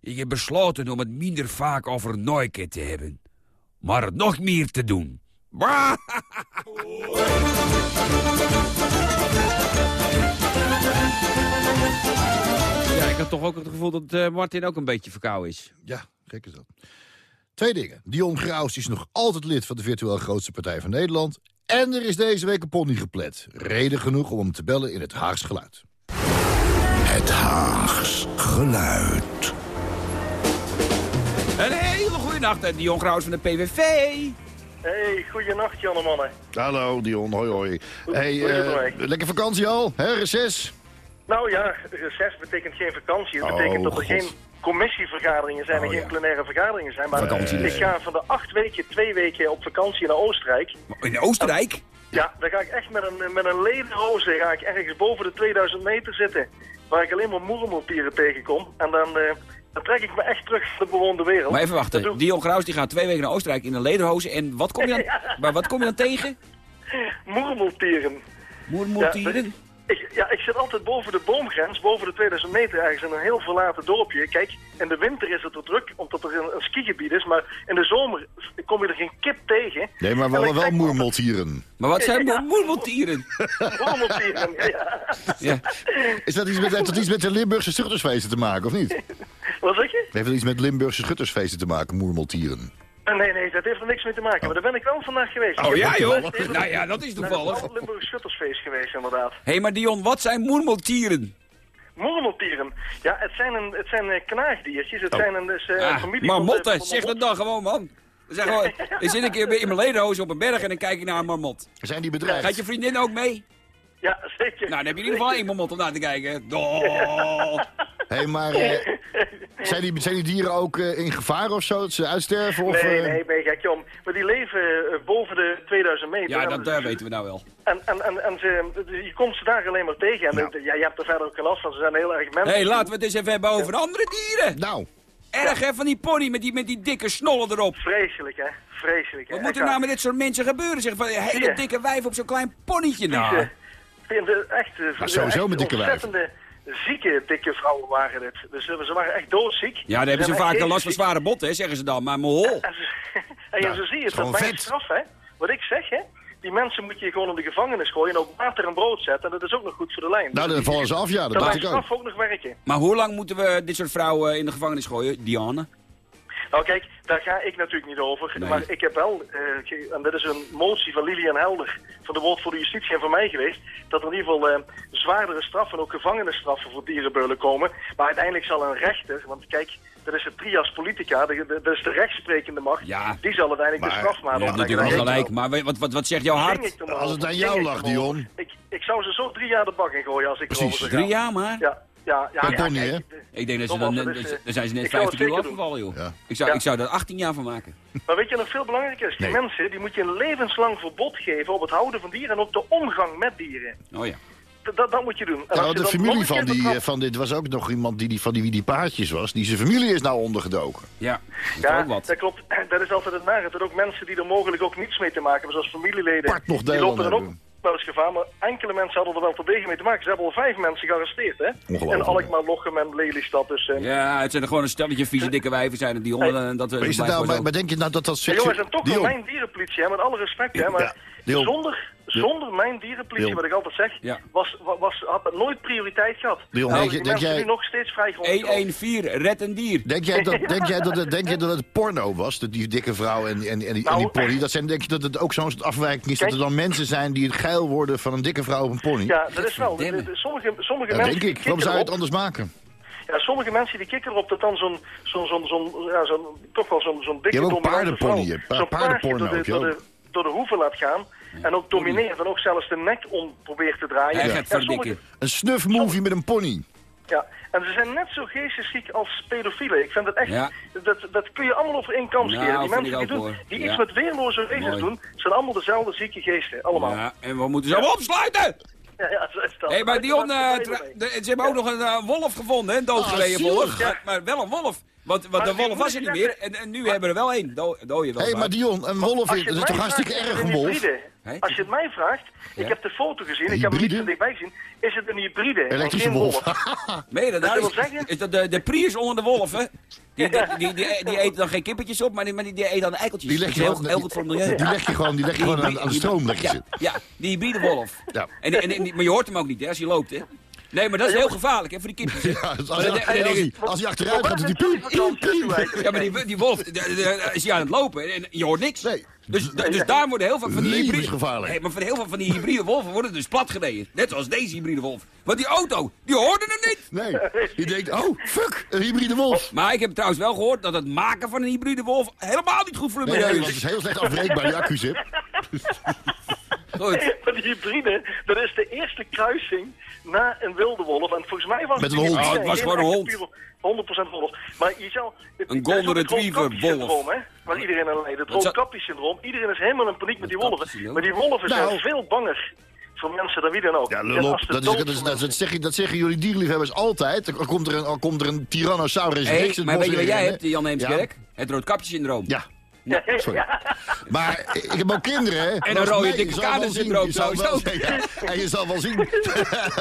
Ik heb besloten om het minder vaak over Nooike te hebben. Maar het nog meer te doen. Ja, ik had toch ook het gevoel dat eh, Martin ook een beetje verkouden is. Ja, gek is dat. Twee dingen. Dion Graus is nog altijd lid van de virtueel grootste partij van Nederland. En er is deze week een pony geplet. Reden genoeg om hem te bellen in het Haags Geluid. Het Haags geluid. Een hele goede nacht, Dion Graus van de PVV. Hey, goeienacht Janne mannen. Hallo Dion, hoi hoi. Hey, eh, lekker vakantie al, hè, reces? Nou ja, reces betekent geen vakantie. Het Oh, betekent dat er God. geen commissievergaderingen zijn en Oh, geen ja. plenaire vergaderingen zijn. Maar Vakantie ik dus. ga van de acht weken twee weken op vakantie naar Oostenrijk. In Oostenrijk? Ja, dan ga ik echt met een, met een lederhoze ga ik ergens boven de 2000 meter zitten. Waar ik alleen maar moermeltieren tegenkom. En dan, eh, dan trek ik me echt terug de bewoonde wereld. Maar even wachten. doe- Dion Graus die gaat twee weken naar Oostenrijk in een lederhozen. En wat kom je dan, (laughs) maar wat kom je dan tegen? Moermeltieren. Moermoertieren? Ik, ja, ik zit altijd boven de boomgrens, boven de 2000 meter, ergens in een heel verlaten dorpje. Kijk, in de winter is het er druk, omdat er een, een skigebied is. Maar in de zomer kom je er geen kip tegen. Nee, maar wel, wel trek me moermeltieren. Maar wat zijn moer- moermoertieren? altijd Moermeltieren, ja. Ja. Is dat iets met, heeft dat iets met de Limburgse schuttersfeesten te maken, of niet? Wat zeg je? Heeft dat iets met Limburgse schuttersfeesten te maken, moermeltieren? Eh, Nee, nee, dat heeft er niks mee te maken. Maar daar ben ik wel vandaag geweest. Oh Ik ja joh. Nou ja, dat is toevallig. het Limburg Schuttersfeest geweest, inderdaad. Hé, hey, maar Dion, wat zijn moermoertieren? Moermeltieren. Ja, het zijn, een, het zijn eh, knaagdiertjes. Het zijn een, dus, eh, een Ah, familie maar van de- motten, van de zeg dat dan gewoon man. Zeg gewoon, (laughs) ik zit een keer in mijn lederhozen op een berg en dan kijk ik naar een marmot. Zijn die bedreigd? Gaat je vriendin ook mee? Ja, zeker. Nou, dan heb je in ieder geval één marmot om naar te kijken. Oh. (laughs) hey, maar eh, zijn, die, zijn die dieren ook eh, in gevaar of zo? Dat ze uitsterven? Of, nee, eh, nee, ben je gek, Jan. Maar die leven eh, boven de 2000 meter. Ja, dat dus- eh, weten we nou wel. En, en, en, en ze, je komt ze daar alleen maar tegen. En Ja. ja. je hebt er verder ook geen last van. Ze zijn heel erg Hé, mensen. hey, laten we het eens even hebben over andere dieren. Nou, Erg hè, van die pony met die, met die dikke snollen erop. Vreselijk, hè? Vreselijk. hè? Wat moet er Echt nou met dit soort mensen gebeuren? Zeg, van een hele dikke wijf op zo'n klein ponytje. waar. Nou, Vieze, vieze, echt, eh, Maar sowieso echt met dikke wijven. ontzettende zieke dikke vrouwen waren dit. Dus eh, ze waren echt doodziek. ja, dan hebben ze vaak echt last van zware botten, hè, zeggen ze dan. Maar mohol. (laughs) En ze, en Nou, zo zie je het, dat bij straf, hè? Wat ik zeg, hè? Die mensen moet je gewoon in de gevangenis gooien en ook water en brood zetten. En dat is ook nog goed voor de lijn. nou dan vallen ze af, ja, dat dacht ik ook. ook nog werken. Maar hoe lang moeten we dit soort vrouwen in de gevangenis gooien, Diane? Nou kijk, daar ga ik natuurlijk niet over. Nee. Maar ik heb wel, eh, en dit is een motie van Lilian Helder, van de Woord voor de Justitie en van mij geweest, dat er in ieder geval eh, zwaardere straffen, ook gevangenisstraffen voor dierenbeulen komen. Maar uiteindelijk zal een rechter, want kijk, dat is de trias politica, dat is de rechtsprekende macht, Ja. die zal uiteindelijk Maar- de strafmaat Je hebt opleggen. natuurlijk gelijk. Maar wat, wat, wat zegt jouw hart? Als het aan jou lag, Dion. Ik, ik zou ze zo drie jaar de bak in gooien als ik Precies. erover zou Drie jaar maar? Ja, ja, ja. Hè? eh, Ik denk dat ze dan, dan zijn ze net ik zou het 15 kilo afgevallen, joh. Ja. Ik, zou, Ja. ik zou er 18 jaar van maken. (laughs) Maar weet je nog veel belangrijker is? Die Nee. mensen die moet je een levenslang verbod geven op het houden van dieren en ook de omgang met dieren. Oh ja. Dat, dat moet je doen. En Ja, de familie van, die, betrapt- van dit was ook nog iemand die, die van die, wie die paardjes was. Die zijn familie is nou ondergedoken. Ja, dat is Ja, ook wat. dat klopt. (clears throat) Dat is altijd het nare. Dat ook mensen die er mogelijk ook niets mee te maken hebben, zoals familieleden, Part nog die deel lopen dan ook Maar enkele mensen hadden er wel terdege mee te maken. Ze hebben al vijf mensen gearresteerd, hè? Ongelooflijk, In Alkmaar, Lochem en Lelystad. Dus, eh, Ja, het zijn er gewoon een stelletje vieze dikke wijven zijn die honden. En dat, Maar, is het nou, maar, maar denk je nou dat dat Ja, jongens, en toch wel mijn dierenpolitie, hè, met alle respect, hè, maar Ja, zonder, zonder mijn dierenpolitie, wat ik altijd zeg, Ja. was, wa- was, had het nooit prioriteit gehad. Dion, Dan denk je- jij- nu nog steeds vrij grond. 114, red een dier. Denk jij dat, (laughs) denk jij dat, het, denk jij dat het porno was? Dat die dikke vrouw en, en, en, die, en die Nou, pony. Dat zijn, denk je dat het ook zo'n soort afwijking is? Dat er dan mensen zijn die het geil worden van een dikke vrouw op een pony? Ja, dat is wel. De- Verdamme. de- de- sommige sommige Ja, mensen denk ik. die Waarom zou je het kikken erop- anders maken? Ja, sommige mensen die kikken erop dat dan zo'n, zo'n, zo'n, zo'n, ja, zo'n, toch wel zo'n, zo'n dikke Je hebt ook paardenpony, paardenporno door de, door, de, door de hoeven laat gaan en ook domineert en ook zelfs de nek om probeert te draaien. Hij Ja, gaat sommige- verdikken. Een snuff movie met een pony. Ja, en ze zijn net zo geestesziek als pedofielen. Ik vind het echt, Ja. dat, dat kun je allemaal over één kam Nou, scheren. die mensen die, doen, hoor. die Ja. iets met weerloze wezens Mooi. doen, zijn allemaal dezelfde zieke geesten. Allemaal. Ja, Ja, en we moeten ze allemaal opsluiten! ja, dat is dat. Hé, maar Dion, Dat eh, de- ze hebben ook nog een eh, wolf gevonden, hè? Zielig. wolf. Maar, maar wel een wolf. Want, want de wolf was er niet meer. En, en nu hebben we er wel één. Do dode Hé, hey, maar Dion, een wolf is, je dat is toch hartstikke erg, een wolf? Als je het mij vraagt, ik Ja. heb de foto gezien, ik heb hem niet zo dichtbij gezien, is het een hybride. Elektrische geen wolf. (laughs) Meen je dat nou? wil Is, zeggen- is dat de, de Prius onder de wolven? Die, die, die, die, die (laughs) eten dan geen kippetjes op, maar die, maar die, die eten dan eikeltjes. Die leg Dat je heel, gewoon- heel goed voor het milieu. Die leg je gewoon, die leg je gewoon aan, aan de stroom. Leg je ja, ja, die hybride wolf. Ja. En, en, en- maar je hoort hem ook niet hè, als hij loopt, hè? Nee, maar dat is heel gevaarlijk hè, voor die hè. (laughs) Ja, als, hij, als, achteruit gaat, doet hij piep, piep, piep. Ja, maar die, die wolf de- de- de- is hij aan het lopen en je hoort niks. Nee. Dus, dus daar worden heel veel van die hybride... Nee, maar van heel veel van die hybride wolven worden dus platgereden. Net zoals deze hybride wolf. Want die auto, die hoorde hem niet. Nee, je denkt, oh, fuck, een hybride wolf. Maar ik heb trouwens wel gehoord dat het maken van een hybride wolf helemaal niet goed voor nee, milieu want het is. is heel slecht afbreekbaar, die accu's, hè. Goed. Maar die hybride, dat is de eerste kruising na een wilde wolf. En volgens mij was Met het een hond. Oh, het was gewoon een hond. pure 100% wolf. Maar je zou... het- Een golden retriever wolf. hè, Waar iedereen aan leidt. Het roodkapje-syndroom. Iedereen is helemaal in paniek met die wolven. Maar die wolven Nou. zijn veel banger voor mensen dan wie dan ook. Ja, lul op. Dat, is, dat, is, voor dat, mensen- dat, zeg je, dat zeggen jullie dierliefhebbers altijd. Al komt er een, komt er een Tyrannosaurus Hey, rex maar weet je wat jij hebt, Jan Heemskerk? Het roodkapje-syndroom. Ja, Ja, ja, sorry. Maar ik heb ook kinderen, hè? En een rode dikke zal wel kadersyndroom ja, En je zal wel zien. (laughs)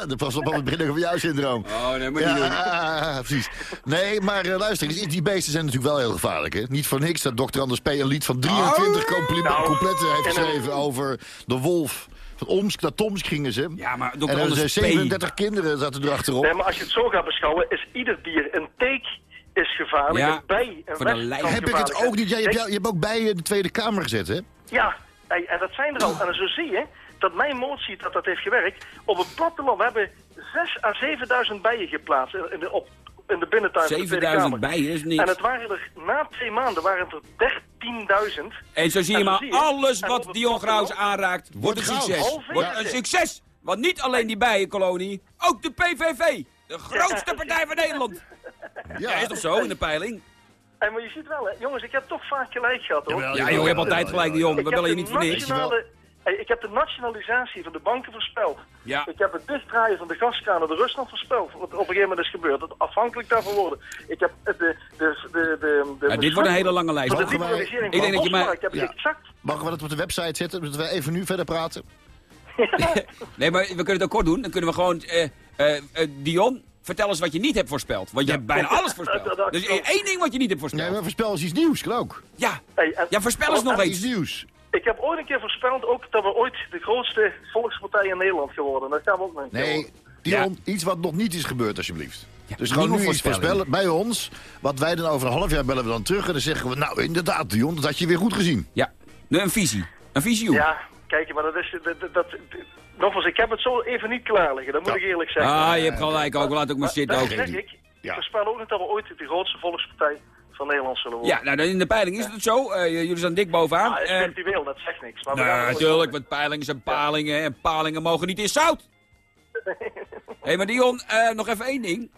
Dat was op het begin van jouw syndroom. Oh, nee, maar niet doen. Ja, (laughs) precies. Nee, maar uh, luister, die beesten zijn natuurlijk wel heel gevaarlijk. Hè? Niet voor niks dat Dr. Anders P. een lied van 23 compli- Nou, coupletten heeft geschreven over de wolf. Van Omsk naar Tomsk gingen ze. Ja, maar Dr. en er Anders zijn P. 37 kinderen zaten erachterop. Nee, maar als je het zo gaat beschouwen, is ieder dier een teek is gevaarlijk. Ja, bij, een voor de kan Heb ik het ook niet? Jij, je, hebt, je hebt ook bij in de Tweede Kamer gezet, hè? Ja, en en dat zijn er al. En zo zie je dat mijn motie dat dat heeft gewerkt. Op het platteland, we hebben 6 à 7000 bijen geplaatst in de, op, in de binnentuin van de Tweede 7000 Kamer. bijen is En niks. het waren er, na twee maanden waren het er 13.000. En zo zie je En zo maar, zie je. alles En wat Dion Graus aanraakt, wordt een succes. Wordt een succes. Want niet alleen die bijenkolonie, ook de PVV. De (laughs) grootste partij van Nederland. Ja, is toch zo in de peiling? Hey, maar je ziet wel, hè. jongens, ik heb toch vaak gelijk gehad, hoor. Ja, joh, je hebt altijd gelijk, die jongen. Ik We bellen je niet voor niks. Hey, ik heb de nationalisatie van de banken voorspeld. Ja. Ik heb het dichtdraaien van de gaskraan naar de Rusland voorspeld. Wat op een gegeven moment is gebeurd. Dat afhankelijk daarvan worden. Ik heb de... de, de, de, de, Ja, dit wordt een hele lange lijst. Van de Mogen wij- liberalisering Ik denk dat je mij- Ik heb Ja. exact... Mogen we dat op de website zetten, dat we even nu verder praten? (laughs) (laughs) Nee, maar we kunnen het ook kort doen. Dan kunnen we gewoon... eh, eh, eh, Dion, vertel eens wat je niet hebt voorspeld. Want je hebt bijna alles voorspeld. (laughs) dat- Dus één ding wat je niet hebt Nee, voorspeld. maar voorspel eens iets nieuws, kan ook. Ja, Hey, en- ja voorspel eens nog. Iets nieuws. Ik heb ooit een keer voorspeld ook dat we ooit de grootste volkspartij in Nederland geworden. Dat gaan we ook nog een keer Nee. Dion, iets wat nog niet is gebeurd, alsjeblieft. dus gewoon nu iets voorspellen bij ons. Wat wij dan over een half jaar bellen we dan terug. En dan zeggen we, nou inderdaad, Dion, dat had je weer goed gezien. Ja, een visie. Een visie. Ja, kijk, maar dat is... Dat, dat- nogmaals, ik heb het zo even niet klaar liggen. Dat moet Ja. ik eerlijk zeggen. Ah, je hebt gelijk ook. Laat ook maar zitten ook. Dat zeg ik. Ja. Ik voorspel ook niet dat we ooit de grootste volkspartij van Nederland zullen worden. Ja, nou in de peiling is het zo. Eh, jullie staan dik bovenaan. Ah, is Eh, virtueel, dat zegt niks. Maar nou, natuurlijk, want peilingen zijn palingen. En palingen mogen niet in zout. (laughs) Hé, hey, maar Dion, eh, nog even één ding.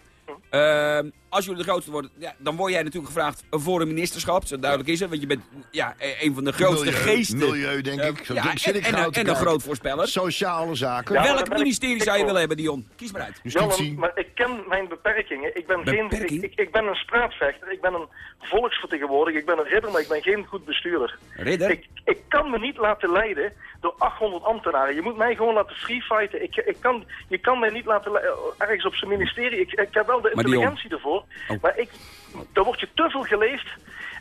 Eh, als jullie de grootste worden, ja, dan word jij natuurlijk gevraagd voor een ministerschap. Zo duidelijk is het, want je bent ja, eh, een van de grootste Milieu, geesten. milieu, denk Eh, ik. Zo ja, zit en, ik en, te en een groot voorspeller. Sociale zaken. Ja, Welk ministerie zou je willen hebben, Dion? Kies maar uit. Justitie. maar, maar ik ken mijn beperkingen. Ik ben, geen, ik, ik, ik ben een straatvechter, ik ben een volksvertegenwoordiger, ik ben een ridder, maar ik ben geen goed bestuurder. Ridder? Ik, ik kan me niet laten leiden door 800 ambtenaren. Je moet mij gewoon laten freefighten. Ik, ik kan, je kan mij niet laten ergens op zijn ministerie. Ik, ik heb wel de intelligentie ervoor, Oh. maar ik, daar word je te veel geleefd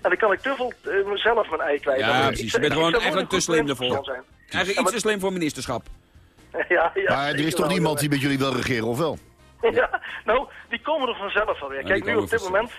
en dan kan ik te veel eh, mezelf mijn ei kwijt. Ja, precies. ik- Je bent gewoon eigenlijk een te slim ervoor. Eigenlijk iets te slim voor ministerschap. (laughs) Ja, ja, Maar er is toch niemand ja. die met jullie wil regeren, of wel? (laughs) Ja, nou, die komen er vanzelf alweer. Kijk, nu op dit moment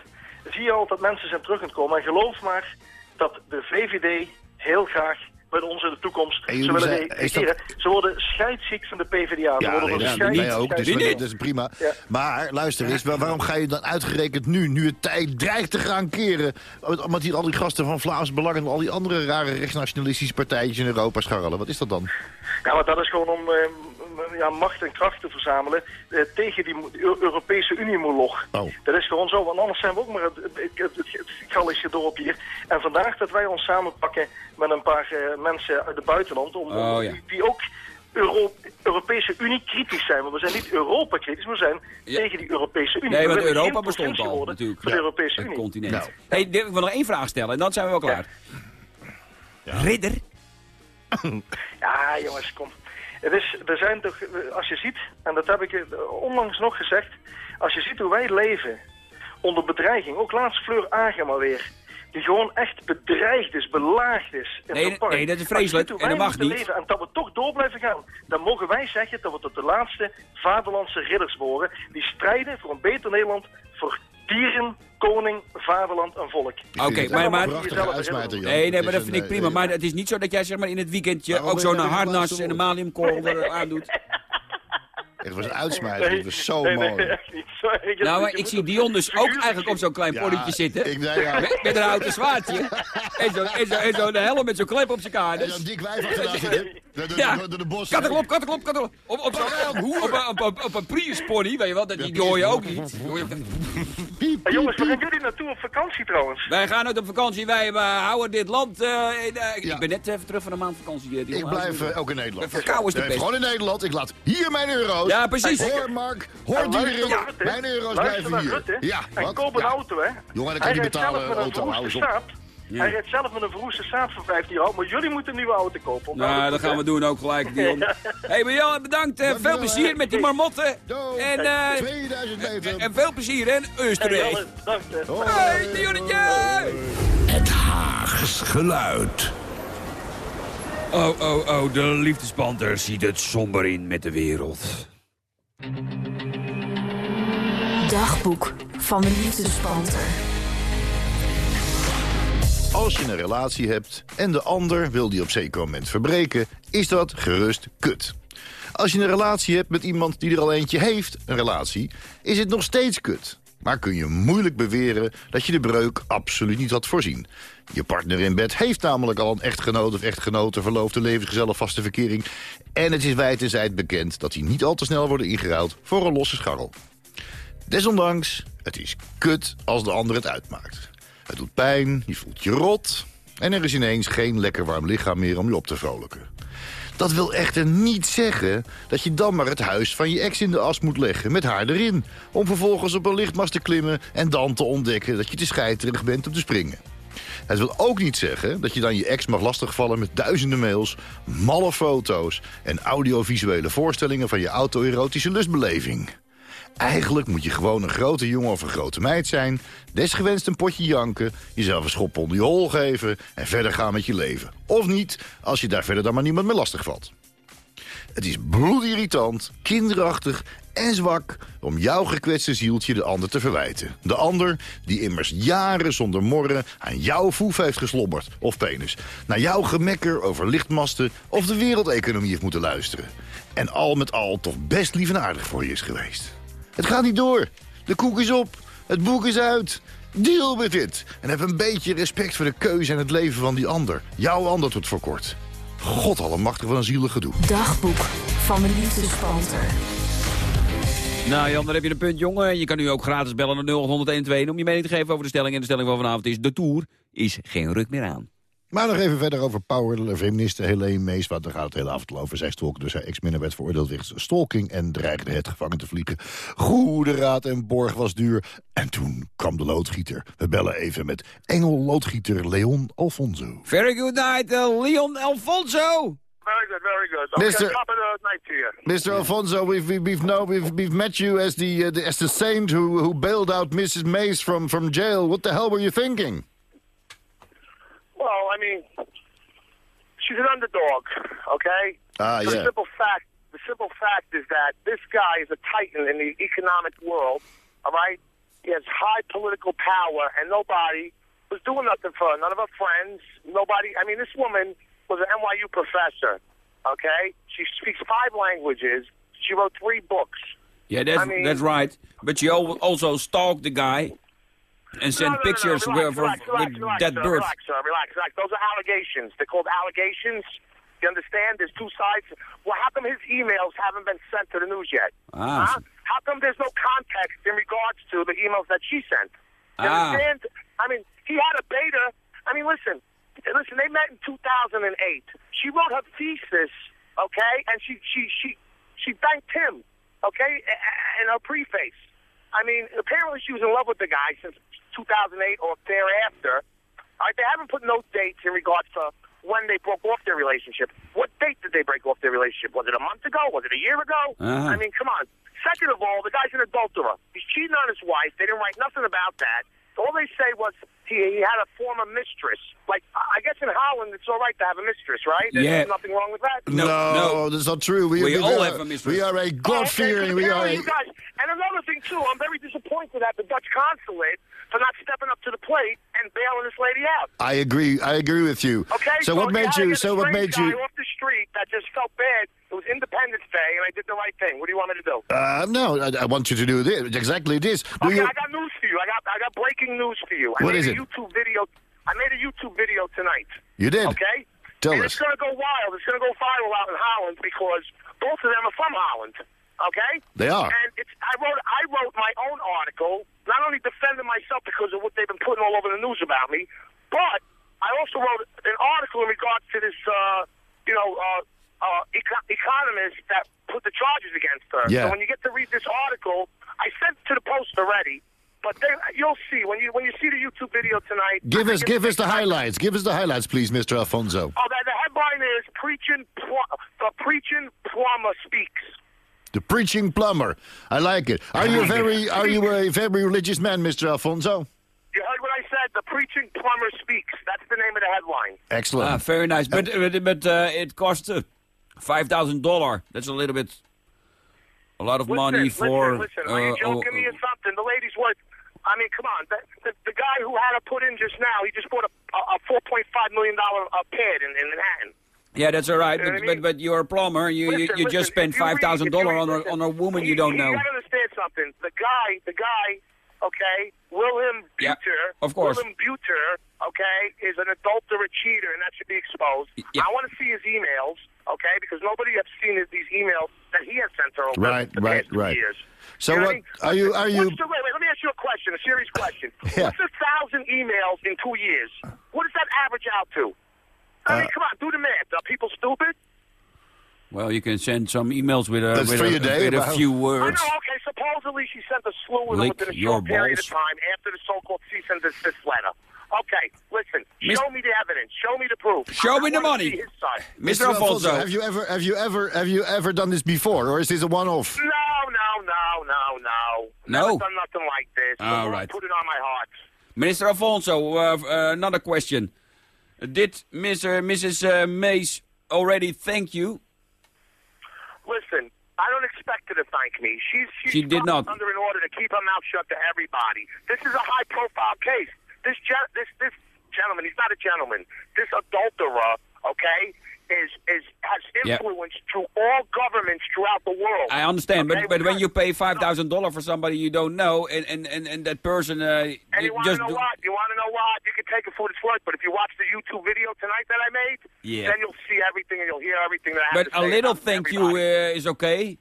zie je al dat mensen zijn terug aan het komen. En geloof maar dat de VVD heel graag bij ons in de toekomst ze willen dat- regeren. Ze worden scheidsziek van de PvdA. Ze Ja, worden nee, scheids- ben je ook. Dus dat is prima. Ja. Maar luister eens, waar- waarom ga je dan uitgerekend nu, nu het tijd dreigt te gaan keren... omdat hier al die gasten van Vlaams Belang en al die andere rare rechtsnationalistische partijtjes in Europa scharrelen? Wat is dat dan? Ja, maar dat is gewoon om eh, ja, macht en kracht te verzamelen eh, tegen die Europese Unie-moloch. Oh. Dat is gewoon zo, want anders zijn we ook maar het, het, het, het, het Gallische dorp hier. En vandaag dat wij ons samenpakken met een paar eh, mensen uit het buitenland... Om, Oh, ja. die, die ook Euro Europese Unie kritisch zijn. Want we zijn niet Europa kritisch, we zijn Ja. tegen die Europese Unie. Nee, We want Europa bestond al natuurlijk. Van de Europese Het Unie. continent. Nou. Hey, Dirk, ik wil nog één vraag stellen en dan zijn we wel klaar. Ridder? Ja, jongens, kom. Het is, er zijn toch, als je ziet, en dat heb ik onlangs nog gezegd, als je ziet hoe wij leven onder bedreiging, ook laatst Fleur Agema weer, die gewoon echt bedreigd is, belaagd is. In Nee, zo'n park. nee, dat is vreselijk en dat mag niet. Leven, en dat we toch door blijven gaan, dan mogen wij zeggen dat we tot de laatste vaderlandse ridders behoren, die strijden voor een beter Nederland, voor dieren, koning, vaderland en volk. Oké, maar, maar, Jan. Nee, nee, maar dat vind een, ik prima. eh, Maar het is niet zo dat jij zeg maar in het weekendje ook zo'n nou harnas en een er (laughs) aandoet. Het was een uitsmijter, het was zo mooi. Sorry, Nou, maar ik zie Dion dus ook eigenlijk op zo'n klein Ja, ponnetje zitten. Ik, nou ja, Met, met een houten zwaardje. En zo'n en zo, en zo de helm met zo'n klep op zijn en kaartens. dan dik wijf Ja, door, de bossen. kattenklop, kattenklop, kattenklop. Op, op, zo'n- op, op, op, op een Prius pony, weet je wel, dat, die, die hoor je ook niet. Jongens, waar gaan jullie naartoe op vakantie trouwens? Wij gaan uit op vakantie, wij eh, houden dit land. eh, in, eh, Ja. Ik ben net even terug van een maand vakantie. die Ik blijf ook in Nederland. Verkouden is de pest. Gewoon in Nederland. Ik laat hier mijn euro's. Ja, precies. Hoor Mark, hoor En dieren. Rutte. Mijn euro's Luister blijven hier. Rutte. Ja, En koop een Ja. auto, hè. Jongen, dan kan je betalen, een auto, hou verroeste eens op. staat. Hij rijdt zelf met een verroeste staat van 15 jaar. Maar jullie moeten een nieuwe auto kopen. Nou, dat gaan we doen ook gelijk, Dion. Hé, (laughs) hey, maar Jan, bedankt. eh, Dankjewel, veel plezier met die marmotten. Doei. En, eh, 2000 meter. en veel plezier in Hey, Oostenrijk. Janne, dank je. Hoi. Hey, Dionnetje! Het Haags geluid. Oh, oh, oh, de liefdespanter ziet het somber in met de wereld. Dagboek van de liefdespanter. Als je een relatie hebt en de ander wil die op zeker moment verbreken... is dat gerust kut. Als je een relatie hebt met iemand die er al eentje heeft, een relatie... is het nog steeds kut. Maar kun je moeilijk beweren dat je de breuk absoluut niet had voorzien. Je partner in bed heeft namelijk al een echtgenoot of echtgenote... verloofde, levensgezel of vaste verkering. En het is wijd en zijd bekend dat die niet al te snel worden ingeruild voor een losse scharrel. Desondanks, het is kut als de ander het uitmaakt. Het doet pijn, je voelt je rot... en er is ineens geen lekker warm lichaam meer om je op te vrolijken. Dat wil echter niet zeggen dat je dan maar het huis van je ex in de as moet leggen... met haar erin, om vervolgens op een lichtmast te klimmen... en dan te ontdekken dat je te scheiterig bent om te springen. Het wil ook niet zeggen dat je dan je ex mag lastigvallen met duizenden mails... malle foto's en audiovisuele voorstellingen van je auto-erotische lustbeleving. Eigenlijk moet je gewoon een grote jongen of een grote meid zijn... desgewenst een potje janken, jezelf een schop onder je hol geven... en verder gaan met je leven. Of niet, als je daar verder dan maar niemand meer lastig valt. Het is bloedirritant, kinderachtig en zwak om jouw gekwetste zieltje de ander te verwijten. De ander die immers jaren zonder morren aan jouw foef heeft geslobberd, of penis. Naar jouw gemekker over lichtmasten of de wereldeconomie heeft moeten luisteren. En al met al toch best lief en aardig voor je is geweest. Het gaat niet door. De koek is op. Het boek is uit. Deal met it. En heb een beetje respect voor de keuze en het leven van die ander. Jouw ander tot voor kort. God allemachtig van een zielig gedoe. Dagboek van de liefdespanter. Nou Jan, daar heb je een punt, jongen. Je kan nu ook gratis bellen naar 0112 om je mening te geven over de stelling. En de stelling van vanavond is... de Tour is geen ruk meer aan. Maar nog even verder over power feministe Helene Mees. Want daar gaat het hele avond al over. Zij stolken dus haar ex-minnaar werd veroordeeld wegens stalking... en dreigde het gevangen te vliegen. Goede raad en borg was duur. En toen kwam de loodgieter. We bellen even met engel-loodgieter Leon Alfonso. Very good night, uh, Leon Alfonso. Very good, very good. Okay, Mr. night to you. Mr. Alfonso, we've we've we've, know, we've we've met you as the, uh, the as the saint who who bailed out Mrs. Mays from from jail. What the hell were you thinking? She's an underdog, okay? Ah, the yeah. simple fact, the simple fact is that this guy is a titan in the economic world, all right? He has high political power, and nobody was doing nothing for her. None of her friends, nobody. I mean, this woman was an NYU professor, okay? She speaks five languages. She wrote three books. Yeah, that's, I mean- that's right. But she also stalked the guy and sent No, no, no, no, pictures relax, with, relax, with relax, dead sir, birds. Relax, sir, relax, relax. Those are allegations. They're called allegations. You understand? There's two sides. Well, how come his emails haven't been sent to the news yet? Ah. Huh? How come there's no context in regards to the emails that she sent? You Ah. understand? I mean, he had a beta. I mean, listen, listen. They met in 2008. She wrote her thesis, okay, and she she she she thanked him, okay, in her preface. I mean, apparently she was in love with the guy since 2008 or thereafter. All right, they haven't put no dates in regards to when they broke off their relationship. What date did they break off their relationship? Was it a month ago? Was it a year ago? Uh-huh. I mean, come on. Second of all, the guy's an adulterer. He's cheating on his wife. They didn't write nothing about that. All they say was he, he had a former mistress. Like, I I guess in Holland it's all right to have a mistress, right? There's Yeah. nothing wrong with that. No, no. no. that's not true. We, We we all are, have a mistress. We are a God-fearing. Oh, okay, 'cause we are a, you guys, and another thing too, I'm very disappointed at the Dutch consulate for not stepping up to the plate and bailing this lady out. I agree. I agree with you. Okay. So what made you? So what made you? off the street that just felt bad. It was Independence Day, and I did the right thing. What do you want me to do? Uh, no, I, I want you to do this. Exactly this. Do okay, you? I got news for you. I got I got breaking news for you. I What made is a it? YouTube video. I made a YouTube video tonight. You did. Okay. Tell and us. it's gonna go wild. It's gonna go viral out in Holland because both of them are from Holland. Okay. They are. And it's I wrote I wrote my own article, not only defending myself because of what they've been putting all over the news about me, but I also wrote an article in regards to this, uh, you know, uh, uh, eco- economist that put the charges against her. Yeah. So when you get to read this article, I sent it to the Post already. But they, you'll see when you when you see the YouTube video tonight. Give us, give us the highlights. Give us the highlights, please, Mr. Alfonso. Oh, the, the headline is "Preaching Pl- the Preaching Plumber Speaks." The preaching plumber. I like it. Are you a very, are you a very religious man, Mr. Alfonso? You heard what I said. The Preaching Plumber Speaks. That's the name of the headline. Excellent. Ah, very nice. But but, but uh, it costs uh, five thousand dollar. That's a little bit, a lot of Listen, money for. Listen, listen. Are you uh, joking uh, me or something? The lady's worth. I mean, come on. The, the, the guy who had her put in just now, he just bought a, a, a $4.5 million uh, pad in, in Manhattan. Yeah, that's all right. You know But what I but, but you're a plumber. You you, Listen, you just listen, spent if you read- five thousand if you dollar read- on a on a woman you you, don't you know. gotta understand something. The guy, the guy, okay, William Buter. Yeah, Buter, of course. William Buter, okay, is an adulterer a cheater, and that should be exposed. Yeah. I want to see his emails, okay, because nobody has seen his, these emails that he has sent her over Right, the right, past two right. years. So You know what- I mean? are you- are you- What's the- wait, wait, let me ask you a question, a serious question. (laughs) Yeah. What's a thousand emails in two years? What does that average out to? I mean, Uh, come on, do the math. Are people stupid? Well, you can send some emails with a, That's with a, a day, with a about- few I words. know, okay, supposedly she sent a slew of them Lick within a your short period of time after the so-called cease and desist letter. Okay, listen, Mis- show me the evidence, show me the proof. Show I- me the money. see. Mr. Alfonso. have you ever have you ever have you ever done this before, or is this a one-off? No, no, no, no, no. No? Never done nothing like this. All The Lord right. Put it on my heart. Mr. Alfonso, uh, uh, another question. Did Mr. Mrs. Uh, Mays already thank you? Listen, I don't expect her to thank me. She's, she's She did not. under an order to keep her mouth shut to everybody. This is a high-profile case. This this this gentleman, he's not a gentleman. This adulterer, okay, is is has influence through all governments throughout the world. I understand, okay? but, but when you pay $5,000 for somebody you don't know, and, and, and, and that person uh, And you want to know what? You want to know what? You can take it for what it's worth, but if you watch the YouTube video tonight that I made, Yeah. then you'll see everything and you'll hear everything that I have But a little thank you uh, is okay?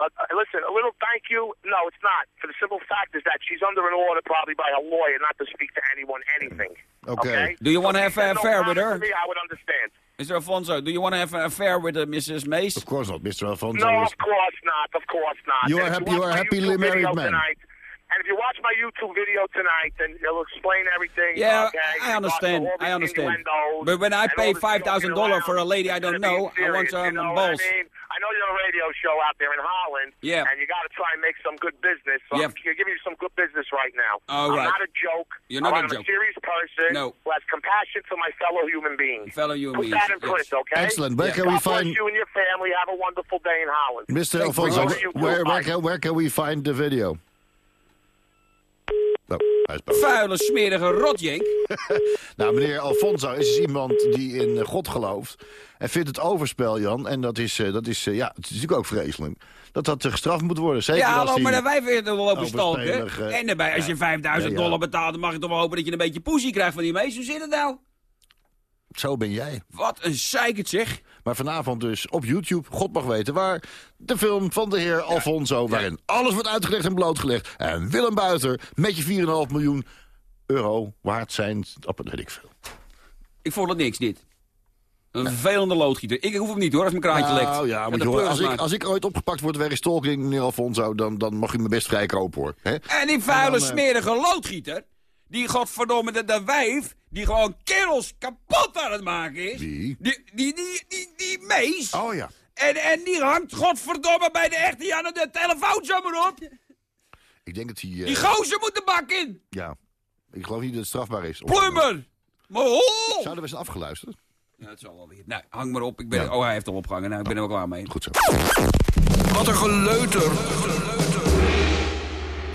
Uh, uh, listen, a little thank you. No, it's not. For the simple fact is that she's under an order, probably by a lawyer, not to speak to anyone anything. Okay. Do you want to have If an no affair with her? Me, I would understand. Mr. Alfonso, do you want to have an affair with uh, Mrs. Mace? Of course not, Mr. Alfonso. No, of course not. Of course not. You are happy- you are my happily YouTube married man. Tonight, and if you watch my YouTube video tonight, then it'll explain everything. Yeah, okay, I understand. I understand. But when I pay five thousand dollars for a lady I don't know, being I want serious, some you know balls. I mean, I know you're a radio show out there in Holland, Yeah. and you got to try and make some good business. So Yeah. I'm you're giving you some good business right now. All I'm right. not a joke. You're not a I'm joke. a serious person No. who has compassion for my fellow human beings. Fellow human Put beings, that in yes. print, okay? Excellent. Where can God we bless find- you and your family. Have a wonderful day in Holland. Mr. Thank. Alfonso, Over where, where, can, where can we find the video? Hij is boos. Vuile, smerige rotjenk. (laughs) Nou, meneer Alfonso is dus iemand die in eh, God gelooft. En vindt het overspel, Jan. En dat is, eh, dat is, eh, ja, het is natuurlijk ook vreselijk. Dat dat gestraft moet worden. Zeker Ja, als hallo, maar wij willen wel lopen stalken. En daarbij, als je 5000 Ja, ja. dollar betaalt, dan mag je toch wel hopen dat je een beetje poesie krijgt van die mees. Hoe zit het nou? Zo ben jij. Wat een zeikert zeg. Maar vanavond dus op YouTube, God mag weten waar... de film van de heer Alfonso, waarin alles wordt uitgelegd en blootgelegd. En Willem Buiter met je 4,5 miljoen euro waard zijn... Op, weet ik veel. Ik vond het niks, dit. Een vervelende loodgieter. Ik hoef hem niet hoor, als mijn kraantje lekt. Nou ja, je horen, als, ik, als ik ooit opgepakt word wegens stalking, meneer Alfonso... dan, dan mag u me best vrij kopen, hoor. En die vuile, dan, eh, smerige loodgieter... die godverdomme de, de wijf... die gewoon kerels kapot aan het maken is... Wie? Die, die, die, die, die mees... Oh ja. En, en die hangt godverdomme bij de echte Jan de telefoon zomaar op. Ik denk dat hij... eh, Die gozer moet de bak in. Ja. Ik geloof niet dat het strafbaar is. Plummer. Maar hol. Zouden we zijn afgeluisterd? Ja, het zal wel weer. Nou, hang maar op. Ik ben, Oh, hij heeft al opgehangen. Nou, ik ben er wel klaar mee. Goed zo. Wat een geleuter.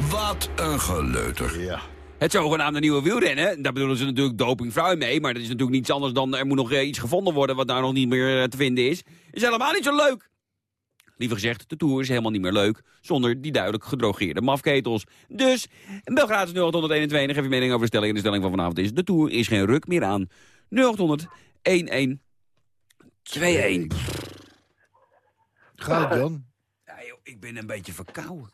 Wat een geleuter. Ja. Het zogenaamde nieuwe wielrennen, daar bedoelen ze natuurlijk dopingvrij mee... maar dat is natuurlijk niets anders dan er moet nog eh, iets gevonden worden... wat daar nog niet meer eh, te vinden is. Is helemaal niet zo leuk. Liever gezegd, de Tour is helemaal niet meer leuk... zonder die duidelijk gedrogeerde mafketels. Dus, bel gratis 0821, geef je mening over de stelling. En de stelling van vanavond is... de Tour is geen ruk meer aan. 0800 1121. Gaat het, Jan? Ja, joh, ik ben een beetje verkouden.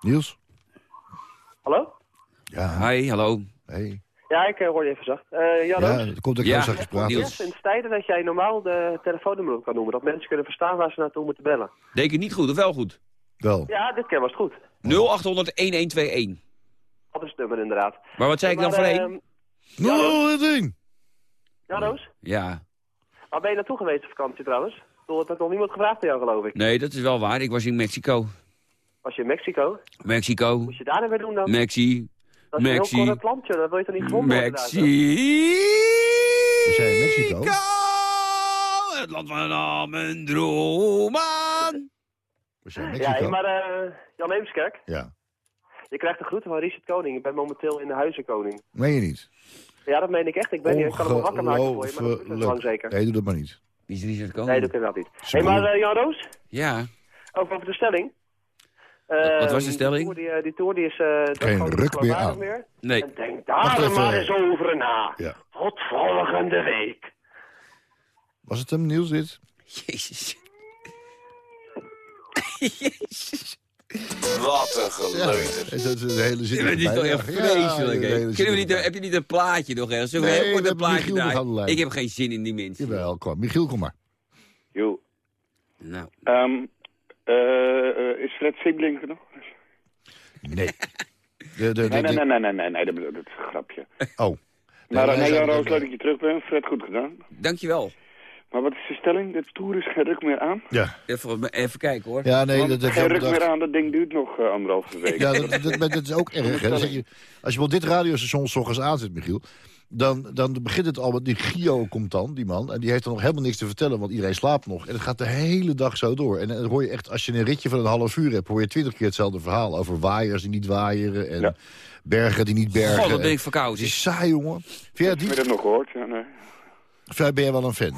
Niels? Hallo? Ja. Hi, hallo. Hey. Ja, ik uh, hoor je even zacht. Uh, Jan, Ja, dat komt dat ik Ja, heel zachtjes praat. Niels. Sinds tijden dat jij normaal de telefoonnummer kan noemen. Dat mensen kunnen verstaan waar ze naartoe moeten bellen. Deed ik het niet goed of wel goed? Wel. Ja, dit keer was het goed. 0800 1121. Dat is het nummer inderdaad. Maar wat zei ik dan voor ehm, één? No, het ding. Ja, Roos? Ja. Waar ben je naartoe geweest op vakantie trouwens? Toen had nog niemand gevraagd aan jou, geloof ik. Nee, dat is wel waar. Ik was in Mexico. Was je in Mexico? Mexico. Moest je daar nou weer doen dan? Mexi. dat is een Mexi. heel kort landje, dat wil je toch niet gevonden worden daar, Mexi. We zijn in Mexico. Het land van al mijn dromen. We zijn in Ja, Mexico. hey, maar eh, Jan Eemskerk, Ja. je krijgt de groeten van Richard Koning. Ik ben momenteel in de Huizenkoning. Meen je niet? Ja, dat meen ik echt. Ik ben hier, ik kan hem wel wakker maken voor je, maar dat is lang zeker. Nee, doe dat maar niet. Wie is Richard Koning? Nee, dat kan dat niet. Hé, hey, maar eh, Jan Roos, Ja. over, over de stelling. Wat- wat was de Ehm, stelling? Die tour, die, eh, die, tour, die is... eh, dat Geen ruk meer aan. Meer. Nee. En denk daar even. maar eens over na. Ja. Tot volgende week. Was het hem, Niels, dit? Jezus. Jezus. (laughs) Wat een Ja, geleuter. dat is een hele zin. Ja, dat is toch echt Ja, vreselijk, Kunnen we niet, erbij. heb je niet een plaatje nog ergens? Zullen Nee, heel kort we een plaatje Michiel nog aan de draaien? lijn. Ik heb geen zin in die mensen. Jawel, kom. Michiel, kom maar. Jo. Nou, Ehm, eh, eh, is Fred Sibling er nog? Nee. De, de, de, Nee, nee, nee, nee, nee, nee, nee, dat, dat is een grapje. Oh. Maar Nee, Jan Roos, leuk dat je terug bent. Fred, goed gedaan. dankjewel. Maar wat is de stelling? De toer is geen ruk meer aan? Ja. Even, even kijken hoor. Ja, nee, Want dat heb je geen ruk meer aan, dat ding duurt nog uh, anderhalve week. Ja, dat, dat, dat, dat is ook erg. Hè. Je, als je wel dit radiostation s ochtends aanzet, Michiel... Dan, dan begint het al met... Die Gio komt dan, die man. En die heeft dan nog helemaal niks te vertellen, want iedereen slaapt nog. En het gaat de hele dag zo door. En dan hoor je echt, als je een ritje van een half uur hebt... hoor je twintig keer hetzelfde verhaal. Over waaiers die niet waaieren. En Ja. bergen die niet bergen. God, wat ben En- ik verkouden. Het is saai, jongen. Vind jij Heb die, je dat nog gehoord? Ja, nee. vind- ben jij wel een fan?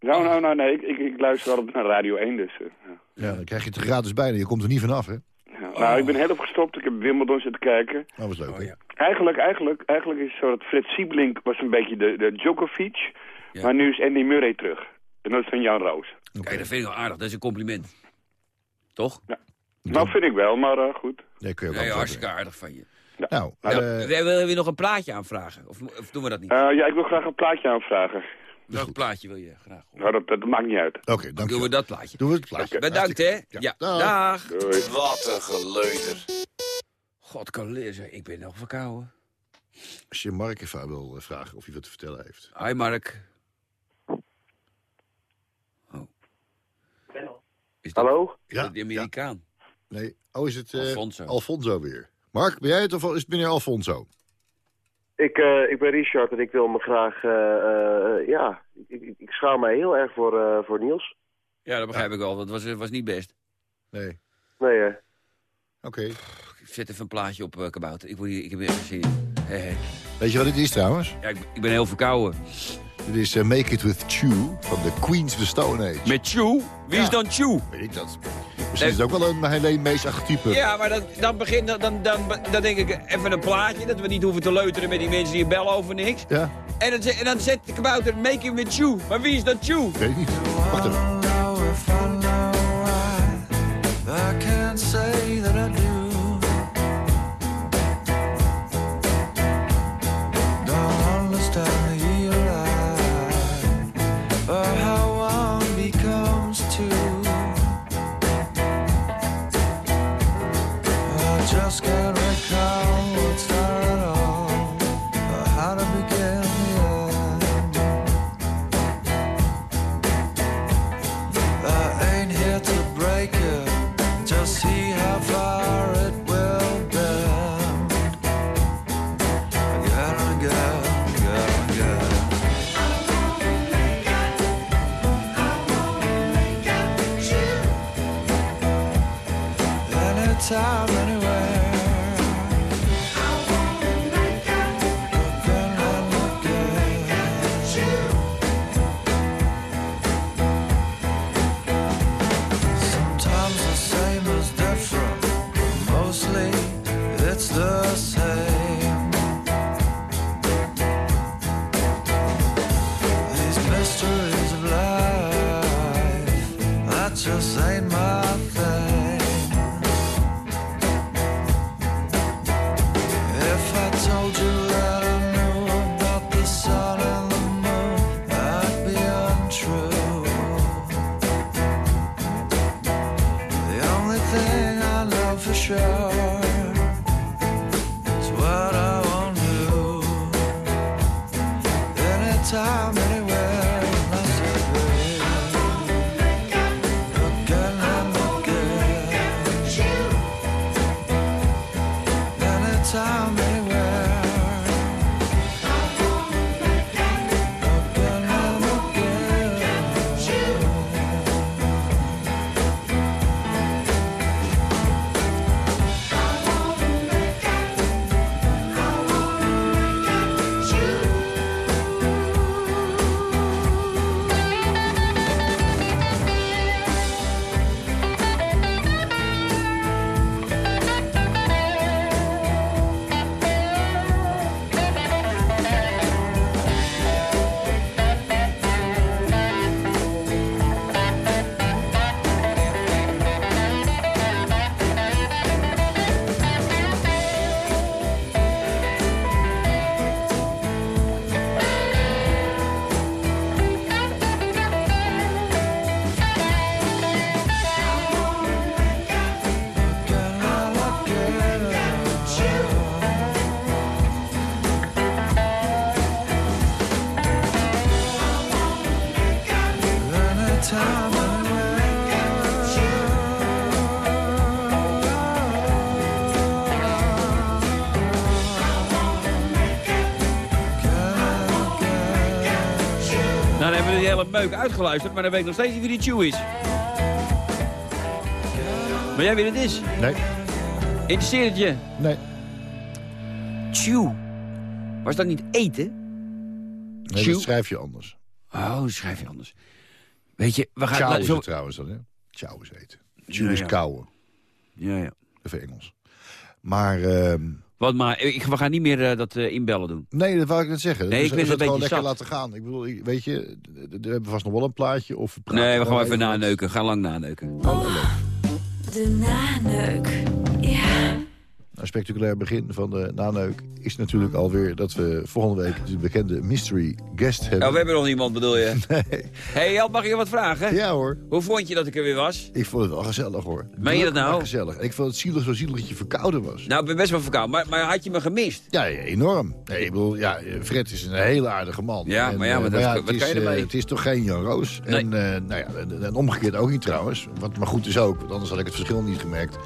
Nou, nou, nou, nee, ik, ik, ik luister altijd naar Radio 1, dus... eh, ja. Ja, dan krijg je het er gratis bij en je komt er niet vanaf, hè? Ja, Nou, ik ben heel opgestopt. Ik heb Wimbledon zitten kijken. Dat was leuk, hè? ja. Eigenlijk, eigenlijk, eigenlijk is het zo dat Fred Sieblink was een beetje de, de Djokovic. Ja. Maar nu is Andy Murray terug. En dat is van Jan Roos. Kijk, dat vind ik wel aardig. Dat is een compliment. Toch? Nou, vind ik wel, maar eh, goed. Nee, kun je ook Nee, wel hartstikke aardig van je. Nou, Nou, eh, wij willen we nog een plaatje aanvragen? Of, of doen we dat niet? Eh, ja, ik wil graag een plaatje aanvragen. Welk plaatje wil je graag horen? Nou, dat, dat maakt niet uit. Oké, Dan dank doen we dat plaatje. Doen we het plaatje. Bedankt, hè? Ja. Dag. Dag. Doei. Wat een geleuter. God, kan lezen. Ik ben nog verkouden. Als je Mark even wil eh, vragen of hij wat te vertellen heeft. Hi, Mark. Oh. Is dat, Hallo? die Amerikaan? Nee. Oh, is het eh, Alfonso. Alfonso weer? Mark, ben jij het of is het meneer Alfonso? Ik, eh, ik ben Richard en ik wil me graag... eh, eh, ja, ik, ik, ik schaam mij heel erg voor, eh, voor Niels. Ja, dat begrijp ik wel. Dat was, was niet best. Nee. Nee, hè. Oké. Ik zet even een plaatje op, uh, Kabouter. Ik, word hier, ik heb er even zin in. He, he. Weet je wat dit is trouwens? Ja, ik, ik ben heel verkouden. Dit is eh, Make It With Chew van de Queens of the Stone Age. Met Chew? Wie is dan Chew? Weet ik dat. Misschien is het ook wel een Helene Mees-achtig type. Ja, maar dan, dan, begin, dan, dan, dan, dan denk ik even een plaatje. Dat we niet hoeven te leuteren met die mensen die bellen over niks. Ja? En dan, zet- en dan zet de kabouter Make It With Chew. Maar wie is dat Chew? Weet ik niet. Wacht even. I can't say that time. Meuk uitgeluisterd, maar dan weet ik nog steeds niet wie die Chew is. Maar jij weet het is. Nee. Interesseert het je? Nee. Chew. Was dat niet eten? Nee, Chew? dat schrijf je anders. Oh, dat schrijf je anders. Weet je, we gaan... Ciao la- is zo- trouwens dan, hè? Ciao is eten. Chew Ja, is ja. kauwen. Ja, ja. Even Engels. Maar, ehm, Wat maar, ik, we gaan niet meer eh, dat eh, inbellen doen. nee, dat wou ik net zeggen. Nee, dus ik vind we het een gewoon beetje lekker zat. laten gaan. Ik bedoel, weet je, we hebben vast nog wel een plaatje. Of Nee, we gaan even wat. naneuken. Ga lang naneuken. Oh. De naneuk. Ja. Een spectaculair begin van de naneuk is natuurlijk alweer dat we volgende week de bekende mystery guest hebben. Oh, we hebben nog niemand, bedoel je? (laughs) Nee. hey, Jan, mag ik je wat vragen? Ja hoor. Hoe vond je dat ik er weer was? Ik vond het wel gezellig hoor. Meen je dat nou? gezellig. En ik vond het zielig zo zielig dat je verkouden was. Nou, ik ben best wel verkouden, maar, maar had je me gemist? Ja, ja, enorm. Nee, ik bedoel, ja, Fred is een hele aardige man. Ja, maar ja, eh, maar dat- het wat is, kan je eh, ermee? Het is toch geen Jan Roos. Nee. En, eh, nou ja, en, en omgekeerd ook niet trouwens. Wat maar goed is ook, want anders had ik het verschil niet gemerkt.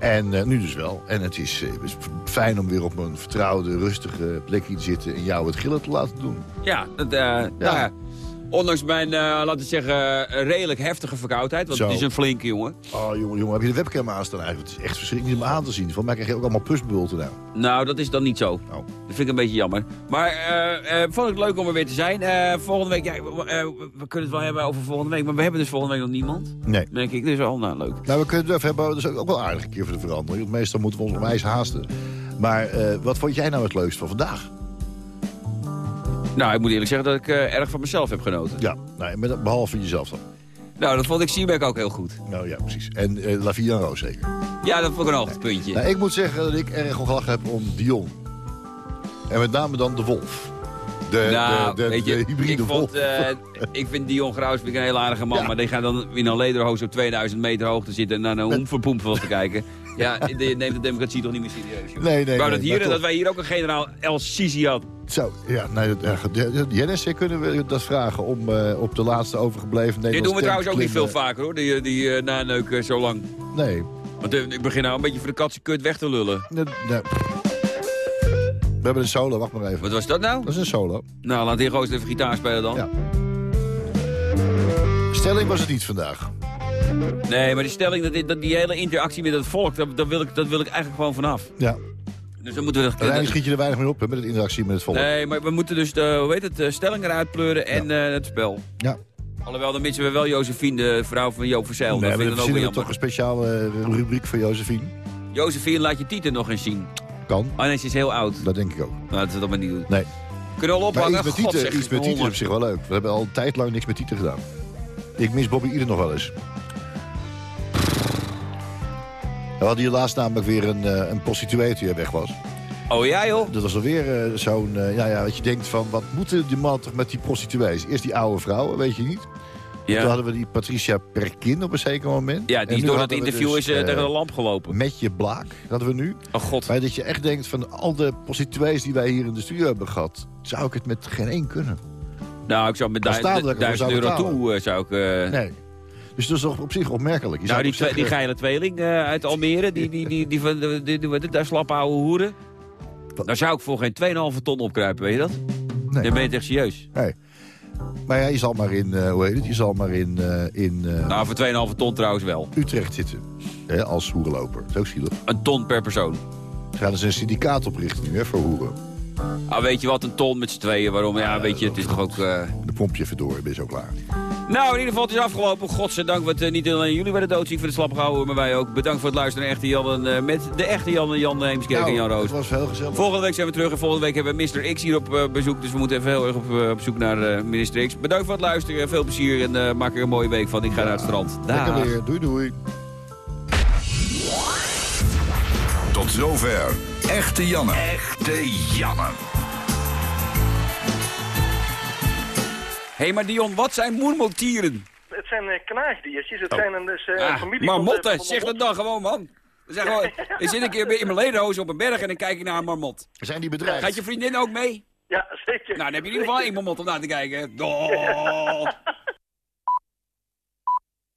En eh, nu dus wel. En het is, eh, is fijn om weer op een vertrouwde, rustige plekje te zitten... en jou het gillen te laten doen. Ja, eh, nou ja. Ondanks mijn, eh, laten we zeggen, eh, redelijk heftige verkoudheid. Want Zo. het is een flinke jongen. Oh, jongen, jongen, heb je de webcam aanstaan eigenlijk? Het is echt verschrikkelijk om aan te zien. Van mij krijg je ook allemaal pustbulten nou. Nou, dat is dan niet zo. Oh. Dat vind ik een beetje jammer. Maar eh, vond ik het leuk om er weer te zijn. Volgende week, ja, we, we kunnen het wel hebben over volgende week. Maar we hebben dus volgende week nog niemand. Nee. Denk ik, dus al nou leuk. Nou, we kunnen het even hebben. Dat is ook wel aardig een keer voor de verandering. Want meestal moeten we ons onwijs haasten. Maar wat vond jij nou het leukst van vandaag? Nou, ik moet eerlijk zeggen dat ik eh, erg van mezelf heb genoten. Ja, nou, met, behalve jezelf dan. Nou, dat vond ik Siebeck ook heel goed. Nou ja, precies. En eh La Roos zeker. Ja, dat vond ik een hoogtepuntje. Nou, ik moet zeggen dat ik erg gelachen heb om Dion. En met name dan de Wolf. De, nou, de, de, weet je, de hybride ik, wolf. vond, eh, ik vind Dion Graus een heel aardige man. Maar die gaat dan in een lederhoos op 2000 meter hoogte zitten... en naar een hoemverpoemp te kijken. (laughs) Ja, je neemt de democratie toch niet meer serieus. joh. Nee, nee, Wou nee, dat, hier, dat wij hier ook een generaal El Sisi hadden. Zo, ja, nee, Jennis, kunnen we dat vragen om eh, op de laatste overgebleven Dit doen we Nederlandse trouwens ook niet veel vaker hoor, die, die uh, naneuken zo lang. Nee. Want eh, ik begin nou een beetje voor de katse kut weg te lullen. Nee, nee. We hebben een solo, wacht maar even. Wat was dat nou? Dat is een solo. Nou, laat die gozer even gitaar spelen dan. Ja. Stelling was het niet vandaag. Nee, maar die stelling, dat, die- dat die hele interactie met het volk, dat, dat, wil ik, dat wil ik eigenlijk gewoon vanaf. Ja. Dus dan moeten we... Uiteindelijk schiet je er weinig mee op hè, met het interactie met het volk. Nee, maar we moeten dus de, hoe heet het, de stelling eruit pleuren en eh, het spel. Ja. Alhoewel, dan missen we wel Josephine, de vrouw van Joop Verzijl. Nee, dat maar vind we jammer. toch een speciale eh, rubriek voor Josephine. Josephine, laat je titel nog eens zien. Kan. Oh nee, ze is heel oud. Dat denk ik ook. Nou, dat we dat maar niet doen. Nee. Kunnen we al Maar ophangen? iets met God, tieten, zeg, iets met tieten op zich wel leuk. We hebben al een tijd lang niks met tieten gedaan. Ik mis Bobby Ieder nog wel eens. We hadden hier laatst namelijk weer een, eh, een prostituee die er weg was. Oh ja, joh? Dat was alweer eh, zo'n... eh, ja, ja, wat je denkt van, wat moeten die man toch met die prostituees? Eerst die oude vrouwen, weet je niet? Ja. Toen hadden we die Patricia Perkin op een zeker moment. Ja, die door dat interview dus, is eh, tegen de lamp gelopen. Metje Blaak hadden we nu. Oh god. Maar dat je echt denkt van al de prostituees die wij hier in de studio hebben gehad... zou ik het met geen één kunnen. Nou, ik zou met dat duizend, duizend euro toe, zou ik... Nee. Dus dat is toch op zich opmerkelijk. Je nou, die, die zeggen- geile tweeling eh, uit Almere, die, die, die, die, van die, die, die, daar slappe oude hoeren. Daar zou ik voor geen 2,5 ton opkruipen, weet je dat? Nee. Dan ben je echt serieus. Nee. Maar ja, je zal maar in, eh, hoe heet het? Je zal maar in, eh, in Nou, voor 2,5 ton trouwens wel. Utrecht zitten. Hè, als hoerenloper. Dat is ook zielig. Een ton per persoon. Ze gaan dus een syndicaat oprichten nu, hè, voor hoeren. Ah, weet je wat, een ton met z'n tweeën. Waarom? Ja, weet je, het is toch ook... De pomp je even door, ben je zo klaar. Nou, in ieder geval, het is afgelopen. Godzijdank, wat eh, niet alleen jullie werden doodziek voor de slap gehouden, maar wij ook. Bedankt voor het luisteren naar Echte Jan en, eh, met de echte Jan en Jan Heemskerk en Jan Nou, Roos. het was heel gezellig. Volgende week zijn we terug en volgende week hebben we Mr. X hier op eh, bezoek. Dus we moeten even heel erg op, op zoek naar eh minister X. Bedankt voor het luisteren, veel plezier en eh, maak er een mooie week van. Ik ga naar het strand. Lekker Dag. weer. Doei doei. Tot zover. Echte Janne. Echte Janne. Hey, maar Dion, wat zijn moermeltieren? Het zijn eh, knaagdiertjes. Het zijn een dus, eh, Ah, familie marmotten, van de zeg dat dan gewoon, man. We zeggen (laughs) gewoon, ik zit een keer in mijn lederhoos op een berg en dan kijk ik naar een marmot. Zijn die bedreigd? Gaat je vriendin ook mee? Ja, zeker. Nou, dan heb je in ieder geval één marmot om naar te kijken. (laughs) Oh.